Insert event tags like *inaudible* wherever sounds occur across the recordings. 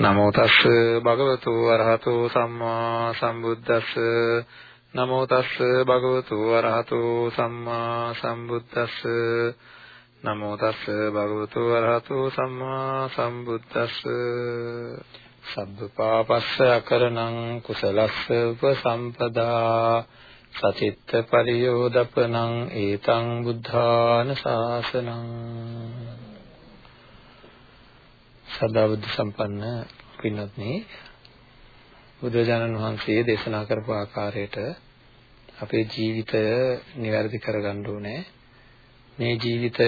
නමෝ තස් භගවතු වරහතෝ සම්මා සම්බුද්දස්ස. නමෝ තස් භගවතු වරහතෝ සම්මා සම්බුද්දස්ස. නමෝ තස් භගවතු වරහතෝ සම්මා සම්බුද්දස්ස. සබ්බපාපස්ස අකරණං කුසලස්ස උපසම්පදා. සචිත්ත පරියෝදපනං ඒතං බුද්ධාන ශාසනං සදා බුද්ධ සම්පන්න පින්වත්නි බුදුරජාණන් වහන්සේ දේශනා කරපු ආකාරයට අපේ ජීවිතය નિවැරදි කරගන්න ඕනේ. මේ ජීවිතය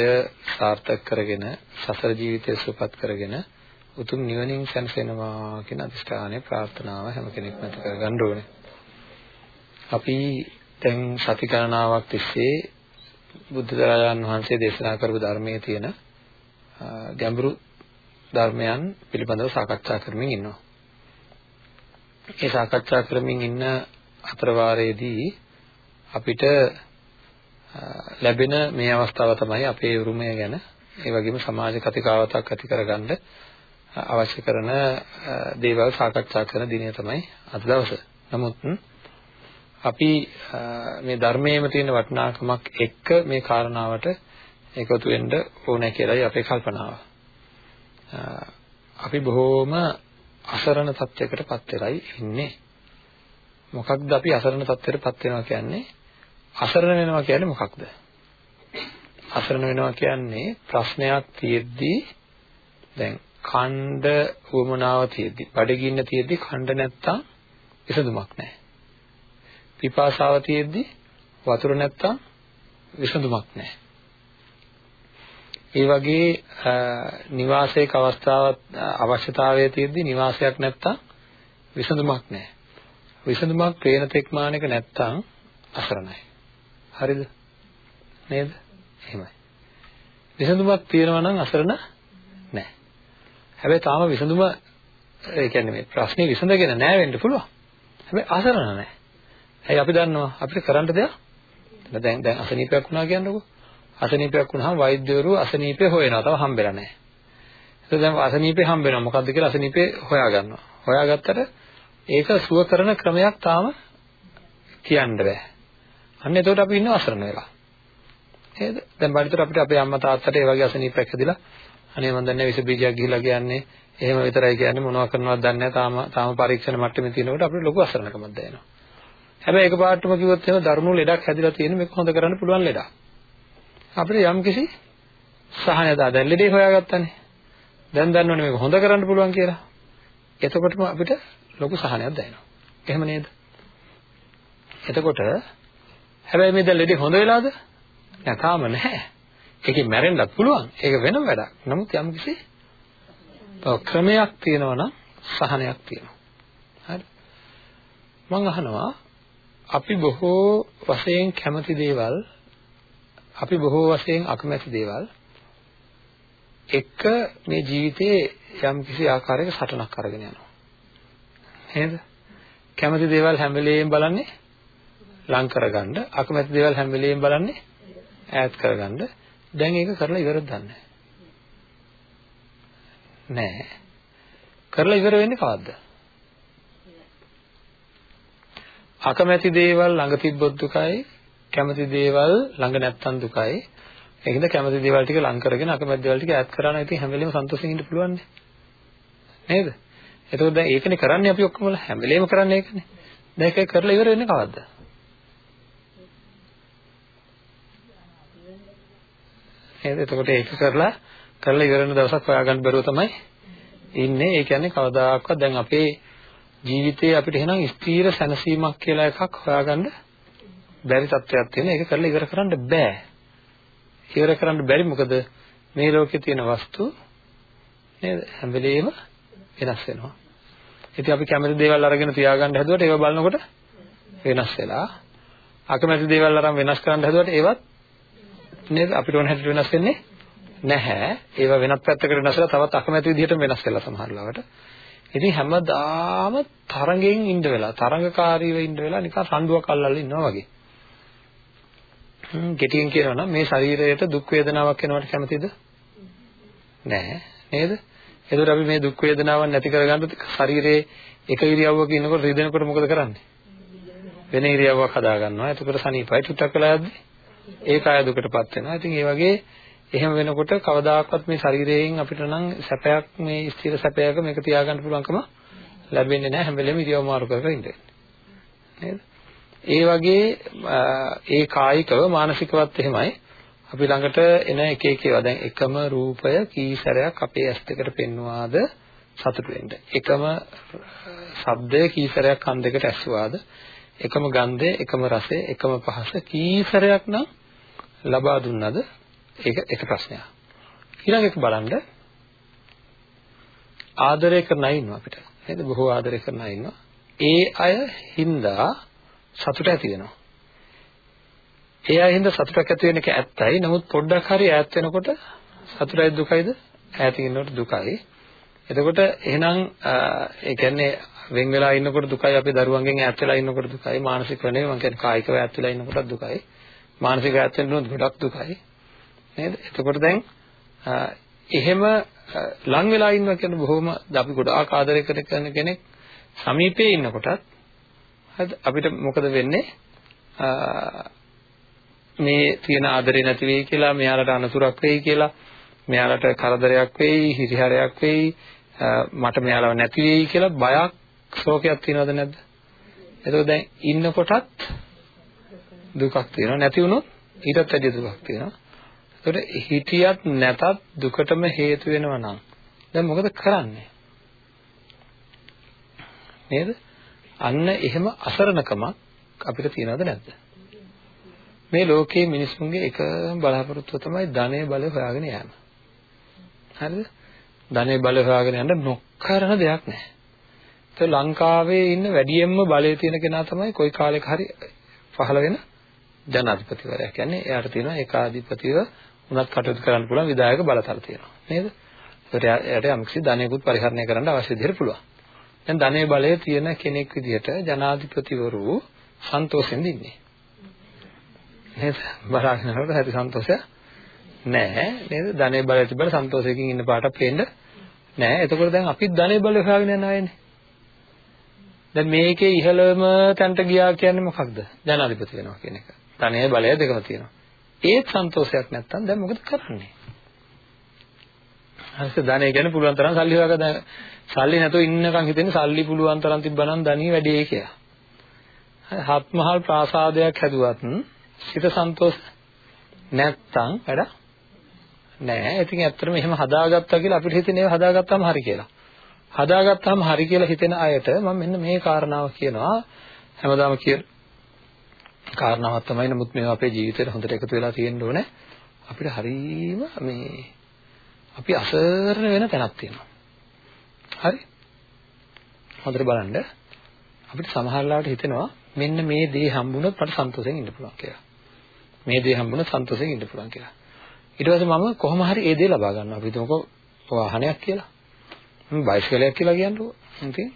සාර්ථක කරගෙන සසර ජීවිතය සුවපත් කරගෙන උතුම් නිවනින් සැනසෙනවා කියන අදිෂ්ඨානය ප්‍රාර්ථනාව හැම කෙනෙක්ම ඇති කරගන්න ඕනේ. අපි දැන් සති ගණනාවක් තිස්සේ බුද්ධ දරයන් වහන්සේ දේශනා කරපු ධර්මයේ තියෙන ගැඹුරු ධර්මයන් පිළිබඳව සාකච්ඡා කරමින් ඉන්නවා. ඒ සාකච්ඡා කරමින් ඉන්න අතර වාරයේදී අපිට ලැබෙන මේ අවස්ථාව තමයි අපේ උරුමය ගැන ඒ වගේම සමාජ කතිකාවතක් ඇති කරගන්න අවශ්‍ය කරන දේවල් සාකච්ඡා කරන දිනය තමයි අද දවස. නමුත් අපි මේ ධර්මයේම තියෙන වටිනාකමක් එක්ක මේ කාරණාවට එකතු වෙන්න ඕනේ කියලායි අපේ කල්පනාව. අපි බොහෝම අසරණ තත්යකටපත් වෙලයි ඉන්නේ. මොකක්ද අපි අසරණ තත්යකටපත් වෙනවා කියන්නේ? අසරණ වෙනවා කියන්නේ මොකක්ද? අසරණ වෙනවා කියන්නේ ප්‍රශ්නයක් තියෙද්දී දැන් ඛණ්ඩ වමනාව තියෙද්දි බඩගින්න තියෙද්දි ඛණ්ඩ නැත්තම් විසඳුමක් නැහැ. පිපාසාව තියෙද්දි වතුර නැත්තම් විසඳුමක් නැහැ. ඒ වගේ නිවාසයක අවස්ථාවක් අවශ්‍යතාවය තියෙද්දි නිවාසයක් නැත්තම් විසඳුමක් නැහැ. විසඳුමක් පේන තෙක් මානක නැත්තම් අසරණයි. හරිද? නේද? එහෙමයි. විසඳුමක් තියෙනවා නම් අසරණ නැහැ. හැබැයි තාම විසඳුම ඒ කියන්නේ මේ ප්‍රශ්නේ විසඳගෙන නැහැ වෙන්න පුළුවන්. හැබැයි අසරණ නැහැ. ඇයි අපි දන්නවා අපිට කරන්න දෙයක් දැන් දැන් අසනීපයක් වුණා කියන්නකෝ. අසනීපයක් වුණාම වෛද්‍යවරු අසනීපේ හොයනවා. තව හම්බෙලා නැහැ. ඒක දැන් අසනීපේ හම්බ වෙනවා. මොකද්ද කියලා අසනීපේ හොයාගන්නවා. හොයාගත්තට ඒක සුව කරන ක්‍රමයක් තාම කියන්න බෑ. අන්න එතකොට අපි ඉන්න අසරණ වෙලා. නේද? දැන් බලතර අපිට අපේ අම්මා තාත්තට ඒ වගේ අසනීපයක් හැදිලා අනේ මන් දන්නේ විස බීජයක් ගිහිලා කියන්නේ එහෙම විතරයි කියන්නේ මොනවද කරනවද දන්නේ නැහැ. තාම තාම පරීක්ෂණ මට්ටමේ තියෙනකොට අපිට ලොකු අසරණකමක් දැනෙනවා. හැබැයි එකපාරටම කිව්වොත් එහෙම දරුණු ලෙඩක් හැදිලා තියෙන මේක හොඳ කරන්න පුළුවන් ලෙඩක්. අපිට යම්කිසි සහනයක් දැන් ලෙඩේ හොයාගත්තානේ. දැන් දන්නවනේ මේක හොඳ කරන්න පුළුවන් කියලා. එතකොටම අපිට ලොකු සහනයක් දැනෙනවා. එහෙම නේද? එතකොට හැබැයි මේ දැන් ලෙඩේ හොඳ වෙලාද? නෑ තාම නැහැ. ඒකේ මැරෙන්නත් පුළුවන්. ඒක වෙන වැඩක්. නමුත් යම්කිසි ක්‍රමයක් තියෙනවා නම් සහනයක් තියෙනවා. හරි. මම අහනවා අපි බොහෝ වශයෙන් කැමති දේවල් අපි බොහෝ වශයෙන් අකමැති දේවල් එක මේ ජීවිතේ යම් කිසි ආකාරයක සටනක් අරගෙන යනවා. නේද? කැමති දේවල් හැම වෙලෙම බලන්නේ ලං කරගන්න, අකමැති දේවල් හැම වෙලෙම බලන්නේ ඈත් කරගන්න. දැන් ඒක කරලා ඉවරද දන්නේ නැහැ. කරලා ඉවර වෙන්නේ කවද්ද? අකමැති දේවල් ළඟ තිබ්බොත් දුකයි කැමති දේවල් ළඟ නැත්තම් දුකයි. ඒකද කැමති දේවල් ටික ලං කරගෙන අකමැති දේවල් ටික ඈත් කරා නම් ඉතින් හැම වෙලෙම සන්තෝෂෙන් ඉන්න පුළුවන් නේද? එතකොට දැන් ඒකනේ කරන්නේ අපි ඔක්කොම හැම වෙලෙම කරන්නේ ඒකනේ. දැන් ඒක කරලා ඉවර වෙන්නේ කවද්ද? නේද? එතකොට ඒක කරලා කරලා ඉවර වෙන දවසක් හොයාගන්න බැරුව තමයි ඉන්නේ. ඒ කියන්නේ කවදාකවත් දැන් අපේ ජීවිතේ අපිට එහෙනම් ස්ථීර සැනසීමක් කියලා එකක් හොයාගන්න බැරි තත්ත්වයක් තියෙන. ඒක කරලා ඉවර කරන්න බෑ. ඉවර කරන්න බැරි මොකද මේ ලෝකේ තියෙන වස්තු නේද හැම වෙලෙම වෙනස් වෙනවා. ඉතින් අපි කැමති දේවල් අරගෙන තියාගන්න හැදුවට ඒව බලනකොට වෙනස් වෙලා අකමැති දේවල් අරන් වෙනස් කරන්න හැදුවට ඒවත් නේද අපිට ඕන හැටියට වෙනස් වෙන්නේ නැහැ. ඒවා වෙනත් පැත්තකට වෙනස්ලා තවත් අකමැති විදිහට වෙනස් වෙලා සමහර ලාවට. ඉතින් හැමදාම තරඟෙන් ඉන්න වෙලා තරඟකාරීව ඉන්න වෙලා නිකන් රණ්ඩුවක් අල්ලලා ඉන්නවා වගේ. හ්ම් කෙටියෙන් කියනවා නම් මේ ශරීරයට දුක් වේදනාවක් එනවට කැමතිද? නැහැ. නේද? එතකොට අපි මේ දුක් වේදනාවන් නැති කරගන්න ශරීරයේ එක ඉරියව්වක ඉන්නකොට රිදෙනකොට මොකද කරන්නේ? වෙන ඉරියව්වක් හදා ගන්නවා. එතකොට සනීපයි ටුටක් වෙලා යද්දි ඒ කාය දුකටපත් වෙනවා. ඉතින් ඒ වගේ එහෙම වෙනකොට කවදාකවත් මේ ශරීරයෙන් අපිට නම් සැපයක් මේ ස්ථිර සැපයක මේක තියාගන්න පුළුවන්කම ලැබෙන්නේ නැහැ හැම වෙලෙම ඉරියව් මාරු කර කර ඉඳින්න. නේද? ඒ වගේ ඒ කායිකව මානසිකවත් එහෙමයි. අපි ළඟට එන එක එක ඒවා දැන් එකම රූපය කී සැරයක් අපේ ඇස් දෙකට පෙන්වවාද සතුට වෙන්න. එකම ශබ්දය කී සැරයක් කන් දෙකට ඇසුවාද එකම ගන්ධය එකම රසය එකම පහස කී සැරයක් නම් ලබා දුන්නද ඒක එක ප්‍රශ්නයක්. ඊළඟ එක බලන්න ආදරය කරන අය ඉන්නවා අපිට. නේද? බොහෝ ආදරය කරන අය ඉන්නවා. ඒ අය හින්දා සතුට ඇති වෙනවා. ඒ අය හින්දා සතුටක් ඇති වෙන එක ඇත්තයි. නමුත් පොඩ්ඩක් හරි ඈත් වෙනකොට සතුටයි දුකයිද? ඈතින් ඉන්නකොට දුකයි. එතකොට එහෙනම් ඒ කියන්නේ වෙන් වෙලා ඉන්නකොට දුකයි අපි දරුවන්ගෙන් ඈත් වෙලා ඉන්නකොට දුකයි මානසිකව නෙවෙයි මම කියන්නේ කායිකව ඈත් වෙලා ඉන්නකොටත් දුකයි මානසිකව ඈත් වෙනකොට ගොඩක් දුකයි නේද? එතකොට දැන් එහෙම ලං වෙලා ඉන්නවා කියන්නේ බොහොම අපි ගොඩාක් ආදරය කරන කෙනෙක් සමීපේ ඉන්නකොටත් හරිද අපිට මොකද වෙන්නේ මේ තියෙන ආදරේ නැති වෙයි කියලා මෙයාලට අනතුරක් වෙයි කියලා මෙයාලට කරදරයක් වෙයි හිරිහැරයක් වෙයි මට මෙයාලව නැති වෙයි කියලා බයක් ශෝකයක් තියෙනවද නැද්ද එතකොට දැන් ඉන්නකොටත් දුකක් තියෙනවා නැති වුණොත් ඊටත් වැඩි දුකක් තියෙනවා ඒකට හිතියත් නැතත් දුකටම හේතු වෙනවා නම් දැන් මොකද කරන්නේ? නේද? අන්න එහෙම අසරණකමක් අපිට තියනවද නැද්ද? මේ ලෝකයේ මිනිසුන්ගේ එකම බලාපොරොත්තුව තමයි ධනය බලය හොයාගෙන යෑම. හරිද? ධනය බලය හොයාගෙන යන්න නොකරන දෙයක් නැහැ. ඒ ලංකාවේ ඉන්න වැඩියෙන්ම බලය තියෙන කෙනා තමයි කොයි කාලයක හරි පහළ වෙන ජනාධිපතිවරයා. කියන්නේ එයාට තියෙන ඒකාධිපතිව උනත් කටයුතු කරන්න පුළුවන් විධායක බලතල තියෙනවා නේද? ඒකට එයාට යම්කිසි ධනයකුත් පරිහරණය කරන්න අවශ්‍ය විදිහට පුළුවන්. දැන් ධනයේ බලය තියෙන කෙනෙක් විදිහට ජනාධිපතිවරු සන්තෝෂෙන් ඉන්නේ. නේද? බලාගෙන යනකොට හරි සන්තෝෂය නෑ නේද? ධනයේ බලය තිබ්බට සන්තෝෂයෙන් ඉන්න පාටක් පේන්න නෑ. එතකොට දැන් අපිත් ධනයේ බලය හොයාගෙන යන අයනේ. දැන් මේකේ ඉහළම තැනට ගියා කියන්නේ මොකක්ද? ජනාධිපති වෙනවා කියන එක. ධනයේ බලය දෙකම තියෙනවා. ඒත් සන්තෝෂයක් නැත්තම් දැන් මොකද කරන්නේ? හරිද? ධනෙ ගැන පුළුවන් තරම් සල්ලි හොයාගන්න සල්ලි නැතුව ඉන්නකම් හිතෙන්නේ සල්ලි පුළුවන් තරම් තිබ්බනම් ධනිය වැඩි කියලා. හත්මහල් ප්‍රාසාදයක් හැදුවත් සිත සන්තෝෂ නැත්තම් වැඩ නෑ. ඉතින් ඇත්තටම එහෙම හදාගත්තා කියලා අපිට හිතෙන්නේ හදාගත්තාම හරි කියලා. හදාගත්තාම හරි කියලා හිතෙන අයට මම මෙන්න මේ කාරණාව කියනවා හැමදාම කියන කාරණාවක් තමයි නමුත් මේවා අපේ ජීවිතේට හොඳට එකතු වෙලා තියෙන්න ඕනේ. අපිට හරීම මේ අපි අසරණ වෙන තැනක් තියෙනවා. හරි? හොඳට බලන්න. අපිට සමහර ලාවට හිතෙනවා මෙන්න මේ දේ හම්බුනොත් මට සන්තෝෂයෙන් ඉන්න පුළුවන් කියලා. මේ දේ හම්බුනොත් සන්තෝෂයෙන් ඉන්න පුළුවන් කියලා. ඊට පස්සේ මම කොහොම හරි ඒ දේ ලබා ගන්නවා. අපි හිතමුකෝ වාහනයක් කියලා. මම බයිසිකලයක් කියලා කියන්නකෝ. ඉතින්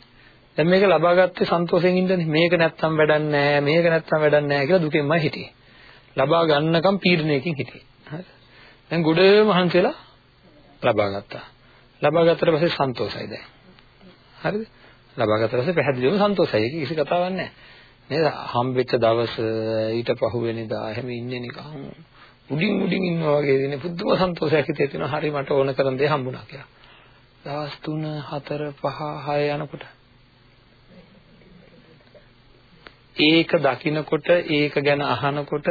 දැන් මේක ලබාගත්තේ සන්තෝෂයෙන් ඉඳන්නේ. මේක නැත්තම් වැඩක් නැහැ. මේක නැත්තම් වැඩක් නැහැ කියලා දුකෙන්මයි හිටියේ. ලබා ගන්නකම් පීඩනයකින් හිටියේ. හරි. දැන් ගොඩ මහන්සිලා ලබා ගත්තා. ලබා ගත්තට පස්සේ සන්තෝෂයි දැන්. හරිද? ලබා ගත්තට පස්සේ පැහැදිලිවම සන්තෝෂයි. ඒක කිසි කතාවක් නැහැ. නේද? හම්බෙච්ච දවස ඊට පහුවෙනිදා එහෙම ඉන්නේ නිකන් උඩින් උඩින් ඉන්නවා වගේ ඉන්නේ පුදුම සන්තෝෂයක් හිතේ තියෙනවා. හරි මට ඕන කරන දේ හම්බුණා කියලා. දවස් 3 4 5 6 යනකොට ඒක දකිනකොට ඒක ගැන අහනකොට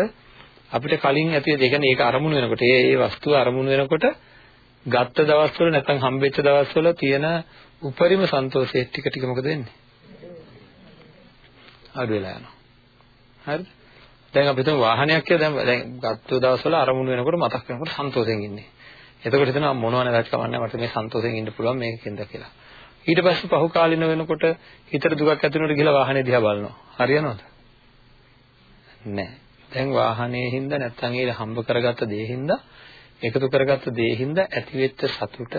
අපිට කලින් ඇති ඒ කියන්නේ ඒක අරමුණු වෙනකොට ඒ ඒ වස්තුව අරමුණු වෙනකොට ගත්ත දවස්වල නැත්නම් හම්බෙච්ච දවස්වල තියෙන උපරිම සන්තෝෂය ටික ටික මොකද වෙන්නේ? අඩු වෙලා යනවා. හරිද? දැන් අපි හිතමු වාහනයක් කියලා දැන් දැන් ගත්ත දවස්වල අරමුණු වෙනකොට මතක් වෙනකොට සන්තෝෂයෙන් ඉන්නේ. එතකොට හිතනවා මොනව නැදත් කමන්නේ මට මේ සන්තෝෂයෙන් ඉන්න පුළුවන් මේකෙන්ද කියලා. ඊට පස්සේ පහු කාලින වෙනකොට හිතට දුකක් ඇති වෙනකොට ගිහලා වාහනේ දිහා බලනවා. හරියනවද? නෑ. දැන් වාහනේ හින්දා නැත්තම් ඒ හම්බ කරගත්ත දේ හින්දා එකතු කරගත්ත දේ හින්දා ඇතිවෙච්ච සතුට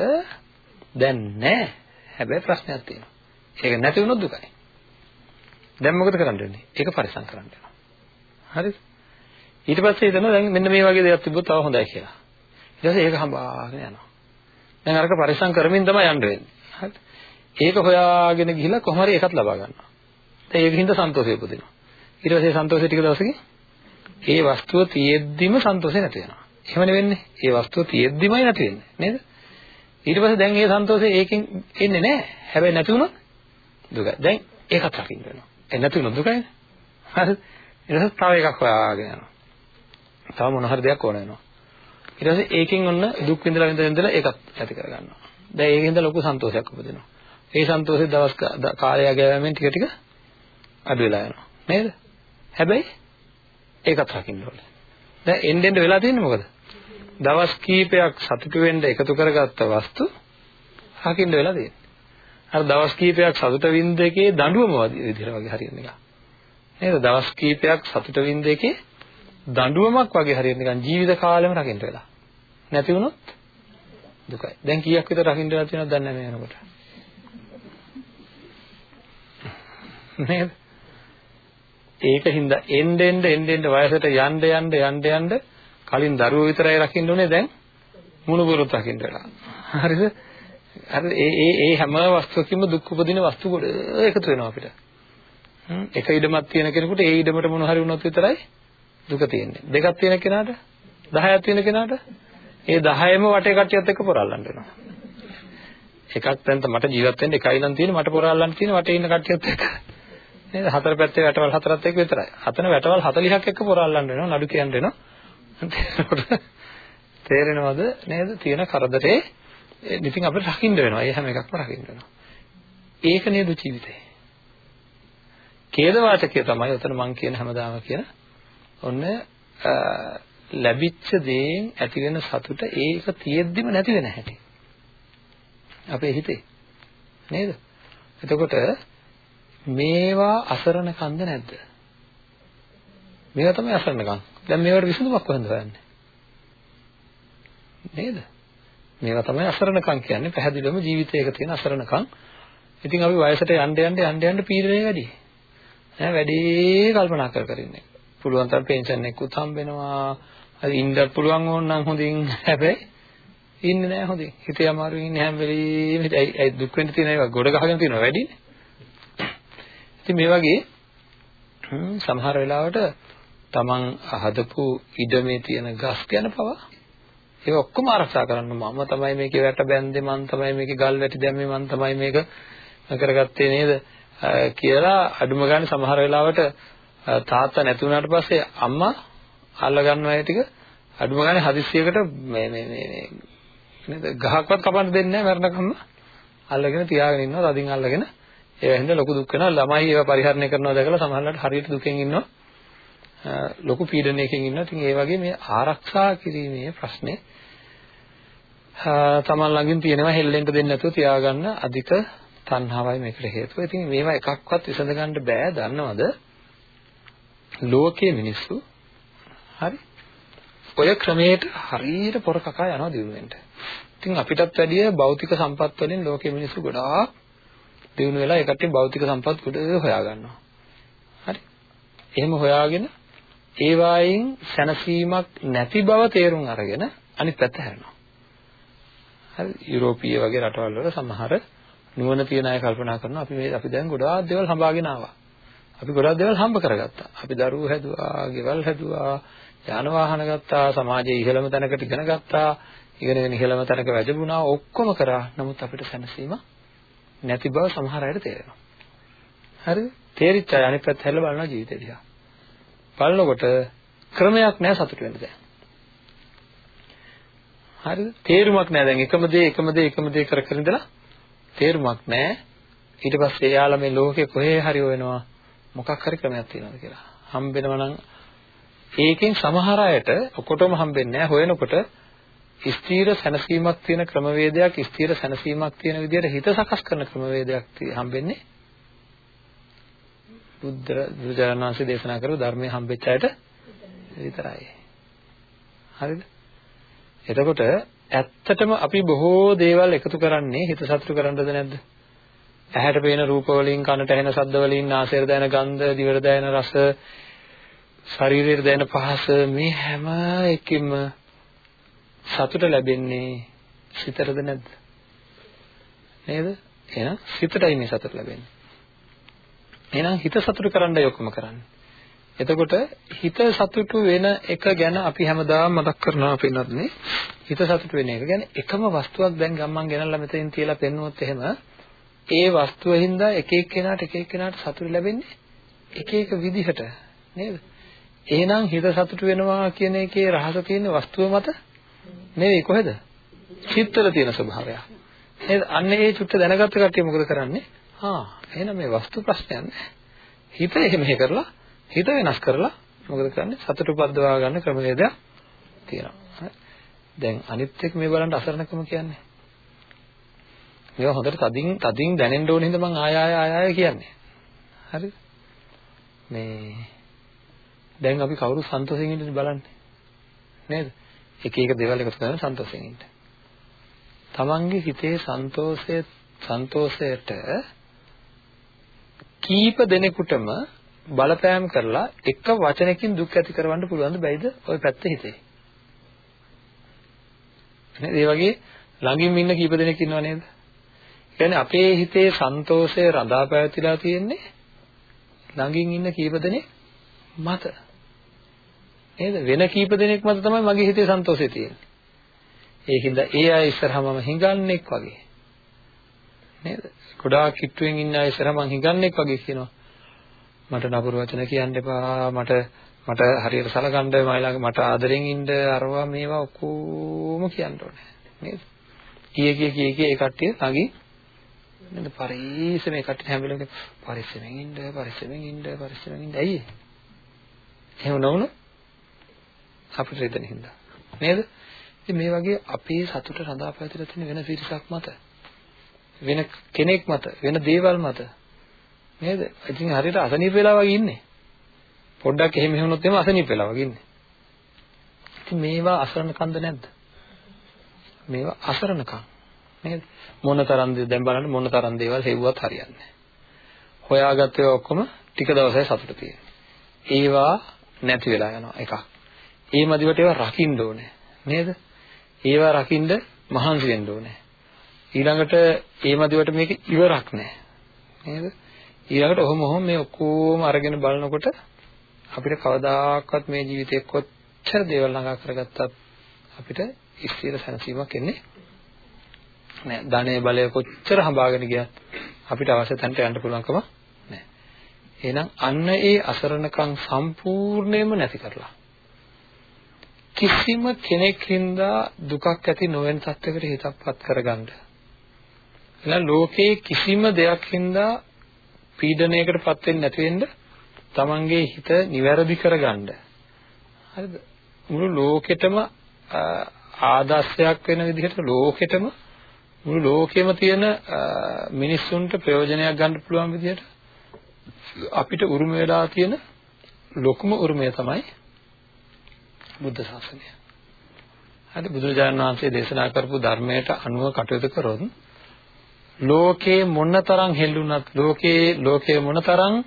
දැන් නෑ. හැබැයි ප්‍රශ්නයක් තියෙනවා. ඒක නැති වුණොත් දුකයි. දැන් මොකද කරන්න වෙන්නේ? ඒක පරිසම් කරන්න වෙනවා. හරිද? ඊට පස්සේ හිතනවා දැන් මෙන්න මේ වගේ දෙයක් තිබ්බොත් තව හොඳයි කියලා. ඊට පස්සේ ඒක හඹාගෙන යනවා. දැන් අරක පරිසම් කරමින් තමයි යන්න වෙන්නේ. හරිද? ඒක හොයාගෙන ගිහිල්ලා කොහොම හරි ඒකත් ලබා ගන්නවා. දැන් ඒකින්ද සන්තෝෂය උපදිනවා. ඊට පස්සේ සන්තෝෂය ටික දවසකින් ඒ වස්තුව තියෙද්දිම සන්තෝෂය නැති වෙනවා. එහෙම නෙවෙන්නේ. ඒ වස්තුව තියෙද්දිමයි නැති වෙන්නේ. නේද? ඊට පස්සේ දැන් ඒ සන්තෝෂය ඒකෙන් එන්නේ නැහැ. හැබැයි නැති වුණොත් දුකයි. දැන් ඒකත් රකින්න වෙනවා. ඒ නැති වුණොත් දුකයිනේ. හරිද? ඊට පස්සේ තව එකක් හොයාගෙන යනවා. තව මොන හරි දෙයක් ඕන වෙනවා. ඊට පස්සේ ඒකෙන් ඔන්න දුක් විඳලා විඳලා ඉඳලා ඒකත් ඇති කරගන්නවා. දැන් ඒකෙන්ද ලොකු සන්තෝෂයක් උපදිනවා. ඒ සන්තෝෂේ දවස් කාලය ගෑවෙමින් ටික ටික අඩු වෙලා යනවා. නේද? හැබැයි ඒකත් රකින්න ඕනේ. දැන් එන්න එන්න වෙලා තියෙන්නේ මොකද? දවස් කීපයක් සතුටු වෙන්න එකතු කරගත්ත වස්තු රකින්න වෙලා තියෙන්නේ. අර දවස් කීපයක් සතුට විඳ එකේ දඬුවම විදිහට වගේ හරියන එක. නේද? දවස් කීපයක් සතුට විඳ එකේ දඬුවමක් වගේ හරියට නිකන් ජීවිත කාලෙම රකින්න වෙලා. නැති වුණොත් දුකයි. දැන් කීයක් විතර රකින්න වෙලා තියෙනවද දන්නේ නැහැ යනකොට. නේද? ඒකින්ද එන්න එන්න එන්න එන්න වයසට යන්න යන්න යන්න යන්න කලින් දරුවෝ විතරයි රකින්න ඕනේ දැන් මුණුබුරුත් රකින්න වෙලා. හරිද? හරි ඒ ඒ ඒ හැම වස්තුවකින්ම දුක් උපදින වස්තු කොට එකතු වෙනවා අපිට. එක ඉඩමක් තියෙන කෙනෙකුට ඒ ඉඩමට මොන හරි වුණොත් විතරයි දුක තියෙන්නේ. දෙකක් තියෙන කෙනාට 10ක් තියෙන කෙනාට ඒ 10ෙම වටේ කට්ටියත් එක්ක පොරල්ලන්න වෙනවා. එකක් දැන් මට ජීවත් වෙන්න එකයි නම් තියෙන්නේ මට පොරල්ලන්න තියෙන වටේ ඉන්න කට්ටියත් එක්ක. නේද? හතර පැත්තේ වැටවල් හතරත් එක්ක විතරයි. හතන වැටවල් 40ක් එක්ක පොරල්ලන්න වෙනවා නඩු කියන්න වෙනවා. *laughs* තේරෙනවද නේද? තියෙන කරදරේ ඉතින් අපිට රකින්න වෙනවා. ඒ හැම එකක්ම රකින්න වෙනවා. ඒක නේද ජීවිතේ. ඛේදවාචකය තමයි උතන මං කියන හැමදාම කියන ඔන්න ලැබිච්ච දේෙන් ඇති වෙන සතුට ඒක තියෙද්දිම නැති වෙන හැටි. අපේ හිතේ. නේද? එතකොට මේවා අසරණ කන්ද නැද්ද? මේවා තමයි අසරණ කන්. දැන් මේවට විසඳුමක් කොහෙන්ද හොයන්නේ? නේද? මේවා තමයි අසරණ කන් කියන්නේ පැහැදිලිවම ජීවිතයක තියෙන අසරණ කන්. ඉතින් අපි වයසට යන්න යන්න යන්න යන්න පීඩනය වැඩි. ඈ වැඩි කල්පනා කර කර ඉන්නේ. පුළුවන් තරම් පෙන්ෂන් එකකුත් හම්බෙනවා. හරි ඉන්නත් පුළුවන් ඕන නම් හොඳින්. හැබැයි ඉන්නේ නැහැ හොඳින්. හිතේ අමාරුවෙන් ඉන්නේ හැම වෙලෙම ඒ දුක් වෙන්න තියෙන ඒවා ගොඩ ගහගෙන තියෙනවා වැඩිනේ. ඉතින් මේ වගේ සමහර වෙලාවට තමන් හදපු ඉඩමේ තියෙන ගස් ගැන පවා. ඒක ඔක්කොම ආරක්ෂා කරන්න මම. තමයි මේකේ වැට බැන්දේ මම තමයි මේකේ ගල් වැටි දැම්මේ මම තමයි මේක කරගත්තේ නේද? කියලා අඩුම ගන්න සමහර වෙලාවට තාත්තා නැති වුණාට පස්සේ අම්මා අල්ල ගන්න අය ටික. අඩුම ගානේ හදිස්සියකට මේ මේ මේ නේද? ගහක්වත් කපන්න දෙන්නේ නැහැ මරණකම්ම. අල්ලගෙන තියාගෙන ඉන්නවා තදින් අල්ලගෙන ඒවා හින්දා ලොකු දුක් වෙනවා. ළමයි ඒවා පරිහරණය කරනවා දැකලා සමහරවිට හරියට දුකෙන් ඉන්නවා. ලොකු පීඩනයකින් ඉන්නවා ඉතින් ඒ වගේ මේ ආරක්ෂා කිරීමේ ප්‍රශ්නේ තමන් ළඟින් තියෙනවා හෙල්ලෙන්න දෙන්නේ නැතුව තියාගන්න අධික තණ්හාවයි මේකට හේතුව. ඉතින් මේවා එකක්වත් විසඳ ගන්න බෑ දන්නවද? ලෝකයේ මිනිස්සු හරි ඔය ක්‍රමයට හරියට පොර කකා යනවා දිනුවෙන්ට. ඉතින් අපිටත් වැඩිය භෞතික සම්පත් වලින් ලෝකයේ මිනිස්සු ගොඩාක් දිනු වෙලා ඒකට භෞතික සම්පත් ගොඩ හොයා ගන්නවා. හරි. එහෙම හොයාගෙන ඒ වයින් සැනසීමක් නැති බව තේරුම් අරගෙන අනිත් පැත්ත හැරෙනවා. හරි. යුරෝපීය වගේ රටවල් වල සමහර නුවණ තියන අය කල්පනා කරනවා අපි මේ අපි දැන් ගොඩාක් දේවල් හඹාගෙන ආවා. අපි ගොඩක් දේවල් හම්බ කරගත්තා. අපි දරුවෝ හැදුවා, ගෙවල් හැදුවා, යාන වාහන ගත්තා, සමාජයේ ඉහළම තැනකට ඉගෙන ගත්තා, ඉගෙනගෙන ඉහළම තැනක වැජඹුණා, ඔක්කොම කරා. නමුත් අපිට සැනසීම නැති බව සමහර අයට තේරෙනවා. හරිද? තේරිච්ච අය අනිත් පැත්ත හැල්ල බලනවා ජීවිතය දිහා. බලනකොට ක්‍රමයක් නැහැ සතුට වෙන්න දැන්. හරිද? තේරුමක් නැහැ දැන් එකම දේ එකම දේ එකම දේ කර කර ඉඳලා තේරුමක් නැහැ. ඊට පස්සේ එයාලා මේ ලෝකේ කොහේ හරි වෙනවා මොකක් හරි ක්‍රමයක් තියෙනවද කියලා. හම්බෙනවා නම් ඒකෙන් සමහර අයට ඔකොටම හම්බෙන්නේ නැහැ හොයනකොට ස්ථීර සැනසීමක් තියෙන ක්‍රමවේදයක් ස්ථීර සැනසීමක් තියෙන විදිහට හිත සකස් කරන ක්‍රමවේදයක් හම්බෙන්නේ බුද්ධ බුදුජානනාංශය දේශනා කරපු ධර්මයේ හම්බෙච්ච අයට විතරයි. හරිද? එතකොට ඇත්තටම අපි බොහෝ දේවල් එකතු කරන්නේ හිත සතුටු කරන්නද නැද්ද? ඇහැට පේන රූප වලින් කනට ඇහෙන ශබ්ද වලින් නාසයට දැනෙන ගන්ධ දිවට දැනෙන රස ශරීරයට දැනෙන පහස මේ හැම එකකින්ම සතුට ලැබෙන්නේ සිතටද නැද්ද? නේද? එහෙනම් සිතටයි මේ සතුට ලැබෙන්නේ. එහෙනම් හිත සතුටු කරන්නයි ඔක්කොම කරන්නේ. එතකොට හිත සතුටු වෙන එක ගැන අපි හැමදාම මතක් කරනවා පින්නත් නේ. හිත සතුටු වෙන එක ගැන එකම වස්තුවක් දැන් ගම්මන් ගෙනල්ලා මෙතනින් තියලා පෙන්නුවොත් එහෙම ඒ වස්තුවින්ද එක එක්කෙනාට එක එක්කෙනාට සතුට ලැබෙන්නේ එක එක විදිහට නේද? එහෙනම් හිත සතුටු වෙනවා කියන එකේ රහස තියෙන වස්තුව මත නෙවෙයි කොහෙද? චිත්තවල තියෙන ස්වභාවය. නේද? අන්න ඒ චුට්ට දැනගත්ත කට්ටිය මොකද කරන්නේ? ආ එහෙනම් මේ වස්තු ප්‍රශ්නයක් නෑ. හිත එහෙම කරලා හිත වෙනස් කරලා මොකද කරන්නේ? සතුට උපද්දවා ගන්න ක්‍රමවේදයක් තියෙනවා. දැන් අනිත් එක මේ බලන්න අසරණකම කියන්නේ. මේවා හොඳට තදින් තදින් දැනෙන්න ඕන හින්දා මම ආය ආය ආය ආය කියන්නේ. හරිද? මේ දැන් අපි කවුරු සන්තෝෂයෙන් ඉන්නද බලන්නේ. නේද? එක එක දේවල් එකතු කරගෙන සන්තෝෂයෙන් ඉන්න. තමන්ගේ හිතේ සන්තෝෂය සන්තෝෂයට කීප දෙනෙකුටම බලපෑම් කරලා එක වචනකින් දුක් ඇති කරවන්න පුළුවන්ද බැයිද? ওই පැත්ත හිතේ. නේද? ඒ වගේ ළඟින් ඉන්න කීප දෙනෙක් ඉන්නව නේද? කියන්නේ අපේ හිතේ සන්තෝෂය රඳා පැවතිලා තියෙන්නේ ළඟින් ඉන්න කීප දෙනෙක් මත. නේද? වෙන කීප දෙනෙක් මත තමයි මගේ හිතේ සන්තෝෂය තියෙන්නේ. ඒකින්ද ඒ අය ඉස්සරහා මම හිඟන්නේක් වගේ. නේද? ගොඩාක් කිට්ටුවෙන් ඉන්න අය ඉස්සරහා මං හිඟන්නේක් වගේ කියනවා. මට නපුරු වචන කියන්න එපා. මට මට හරියට සලකන්න මයිලඟ මට ආදරෙන් ඉන්න අරවා මේවා ඔක්කොම කියන්න ඕනේ. නේද? කී කී කී කී ඒ කට්ටිය ළඟින් නේද? පරිස්සමෙන් කට්ටිය හැම වෙලේම පරිස්සමෙන් ඉන්න පරිස්සමෙන් ඉන්න පරිස්සමෙන් ඉන්න. ඇයි? එහෙම නොවුන අපිට රෙදෙන හින්දා. නේද? ඉතින් මේ වගේ අපේ සතුට රඳා පැවතිලා තියෙන වෙන පිරිසක් මත වෙන කෙනෙක් මත වෙන දේවල් මත නේද? ඉතින් හරියට අසනීප වෙලා වගේ ඉන්නේ. පොඩ්ඩක් එහෙම එහෙමනොත් එම අසනීප වෙලා වගේ ඉන්නේ. ඉතින් මේවා අසරණකම්ද නැද්ද? මේවා අසරණකම් නේද? මොන තරම් දැන් බලන්න මොන තරම් දේවල් හෙව්වත් හරියන්නේ නැහැ. හොයාගත්ත ඒවා ඔක්කොම ටික දවසයි සතුට තියෙන්නේ. ඒවා නැති වෙලා යනවා එකක්. ඒ මදිවට ඒවා රකින්න ඕනේ නේද? ඒවා රකින්න මහන්සි වෙන්න ඕනේ. ඊළඟට ඒ මදිවට මේක ඉවරක් නැහැ. නේද? ඊළඟට ඔහොම ඔහොම මේ ඔක්කොම අරගෙන බලනකොට අපිට කවදාකවත් මේ ජීවිතේ කොච්චර දේවල් ළඟා කරගත්තත් අපිට ස්ථිර සැනසීමක් එන්නේ නෑ. ධනය බලය කොච්චර හඹාගෙන ගියත් අපිට අවශ්‍ය තැනට යන්න පුළුවන්කම නෑ. එහෙනම් අන්න ඒ අසරණකම් සම්පූර්ණයෙන්ම නැති කරලා කිසිම කෙනෙක් හින්දා දුකක් ඇති නොවන තත්යකට හිතක්පත් කරගන්න. එහෙනම් ලෝකේ කිසිම දෙයක් හින්දා පීඩණයකටපත් වෙන්නේ නැති වෙන්න තමන්ගේ හිත නිවැරදි කරගන්න. හරිද? මුළු ලෝකෙටම ආදර්ශයක් වෙන විදිහට ලෝකෙටම මුළු ලෝකෙම තියෙන මිනිස්සුන්ට ප්‍රයෝජනයක් ගන්න පුළුවන් විදිහට අපිට උරුම වෙලා තියෙන ලොකුම උරුමය තමයි බුද්ධ ශාසනය. හරි බුදුරජාණන් වහන්සේ දේශනා කරපු ධර්මයට අනුව කටයුතු කරොත් ලෝකේ මොනතරම් හෙල්ලුණත් ලෝකේ ලෝකේ මොනතරම්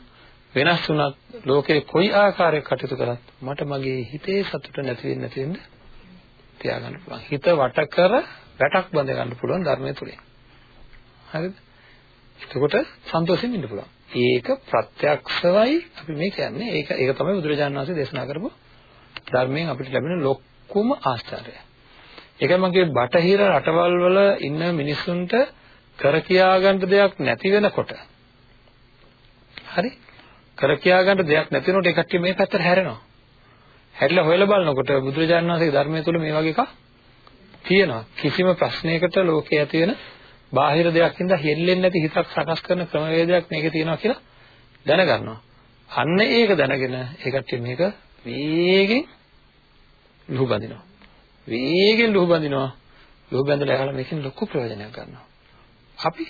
වෙනස් වුණත් ලෝකේ කොයි ආකාරයක කටයුතු කරත් මට මගේ හිතේ සතුට නැති වෙන්නේ නැති වෙන්න තියාගන්න පුළුවන්. හිත වට කර වැටක් බඳ ගන්න පුළුවන් ධර්මයේ තුලින්. හරිද? එතකොට සන්තෝෂෙන් ඉන්න පුළුවන්. ඒක ප්‍රත්‍යක්ෂවයි අපි මේ කියන්නේ. ඒක ඒක තමයි බුදුරජාණන් වහන්සේ දේශනා කරපු ධර්මයෙන් අපිට ලැබෙන ලොකුම ආශ්චර්යය. ඒකයි මගේ බටහිර රටවල් වල ඉන්න මිනිස්සුන්ට කර කියා ගන්න දෙයක් නැති වෙනකොට. හරි? කර කියා ගන්න දෙයක් නැති වෙනකොට ඒ කට්ටිය මේ පැත්තට හැරෙනවා. හැරිලා හොයලා බලනකොට බුදුරජාණන් වහන්සේගේ ධර්මයේ තුල මේ වගේ එකක් තියෙනවා. කිසිම ප්‍රශ්නයකට ලෝකයේ ඇති වෙන බාහිර දෙයක් හින්දා හෙල්ලෙන්නේ නැති හිතක් සකස් කරන ක්‍රමවේදයක් මේකේ තියෙනවා කියලා දැනගන්නවා. අන්න ඒක දැනගෙන ඒ කට්ටිය මේක වේගෙන් ලුහු බඳිනවා වේගෙන් ලුහු බඳිනවා. ලුහු බඳලා එයාලා මේකෙන් ලොකු ප්‍රයෝජනයක් ගන්නවා. අපි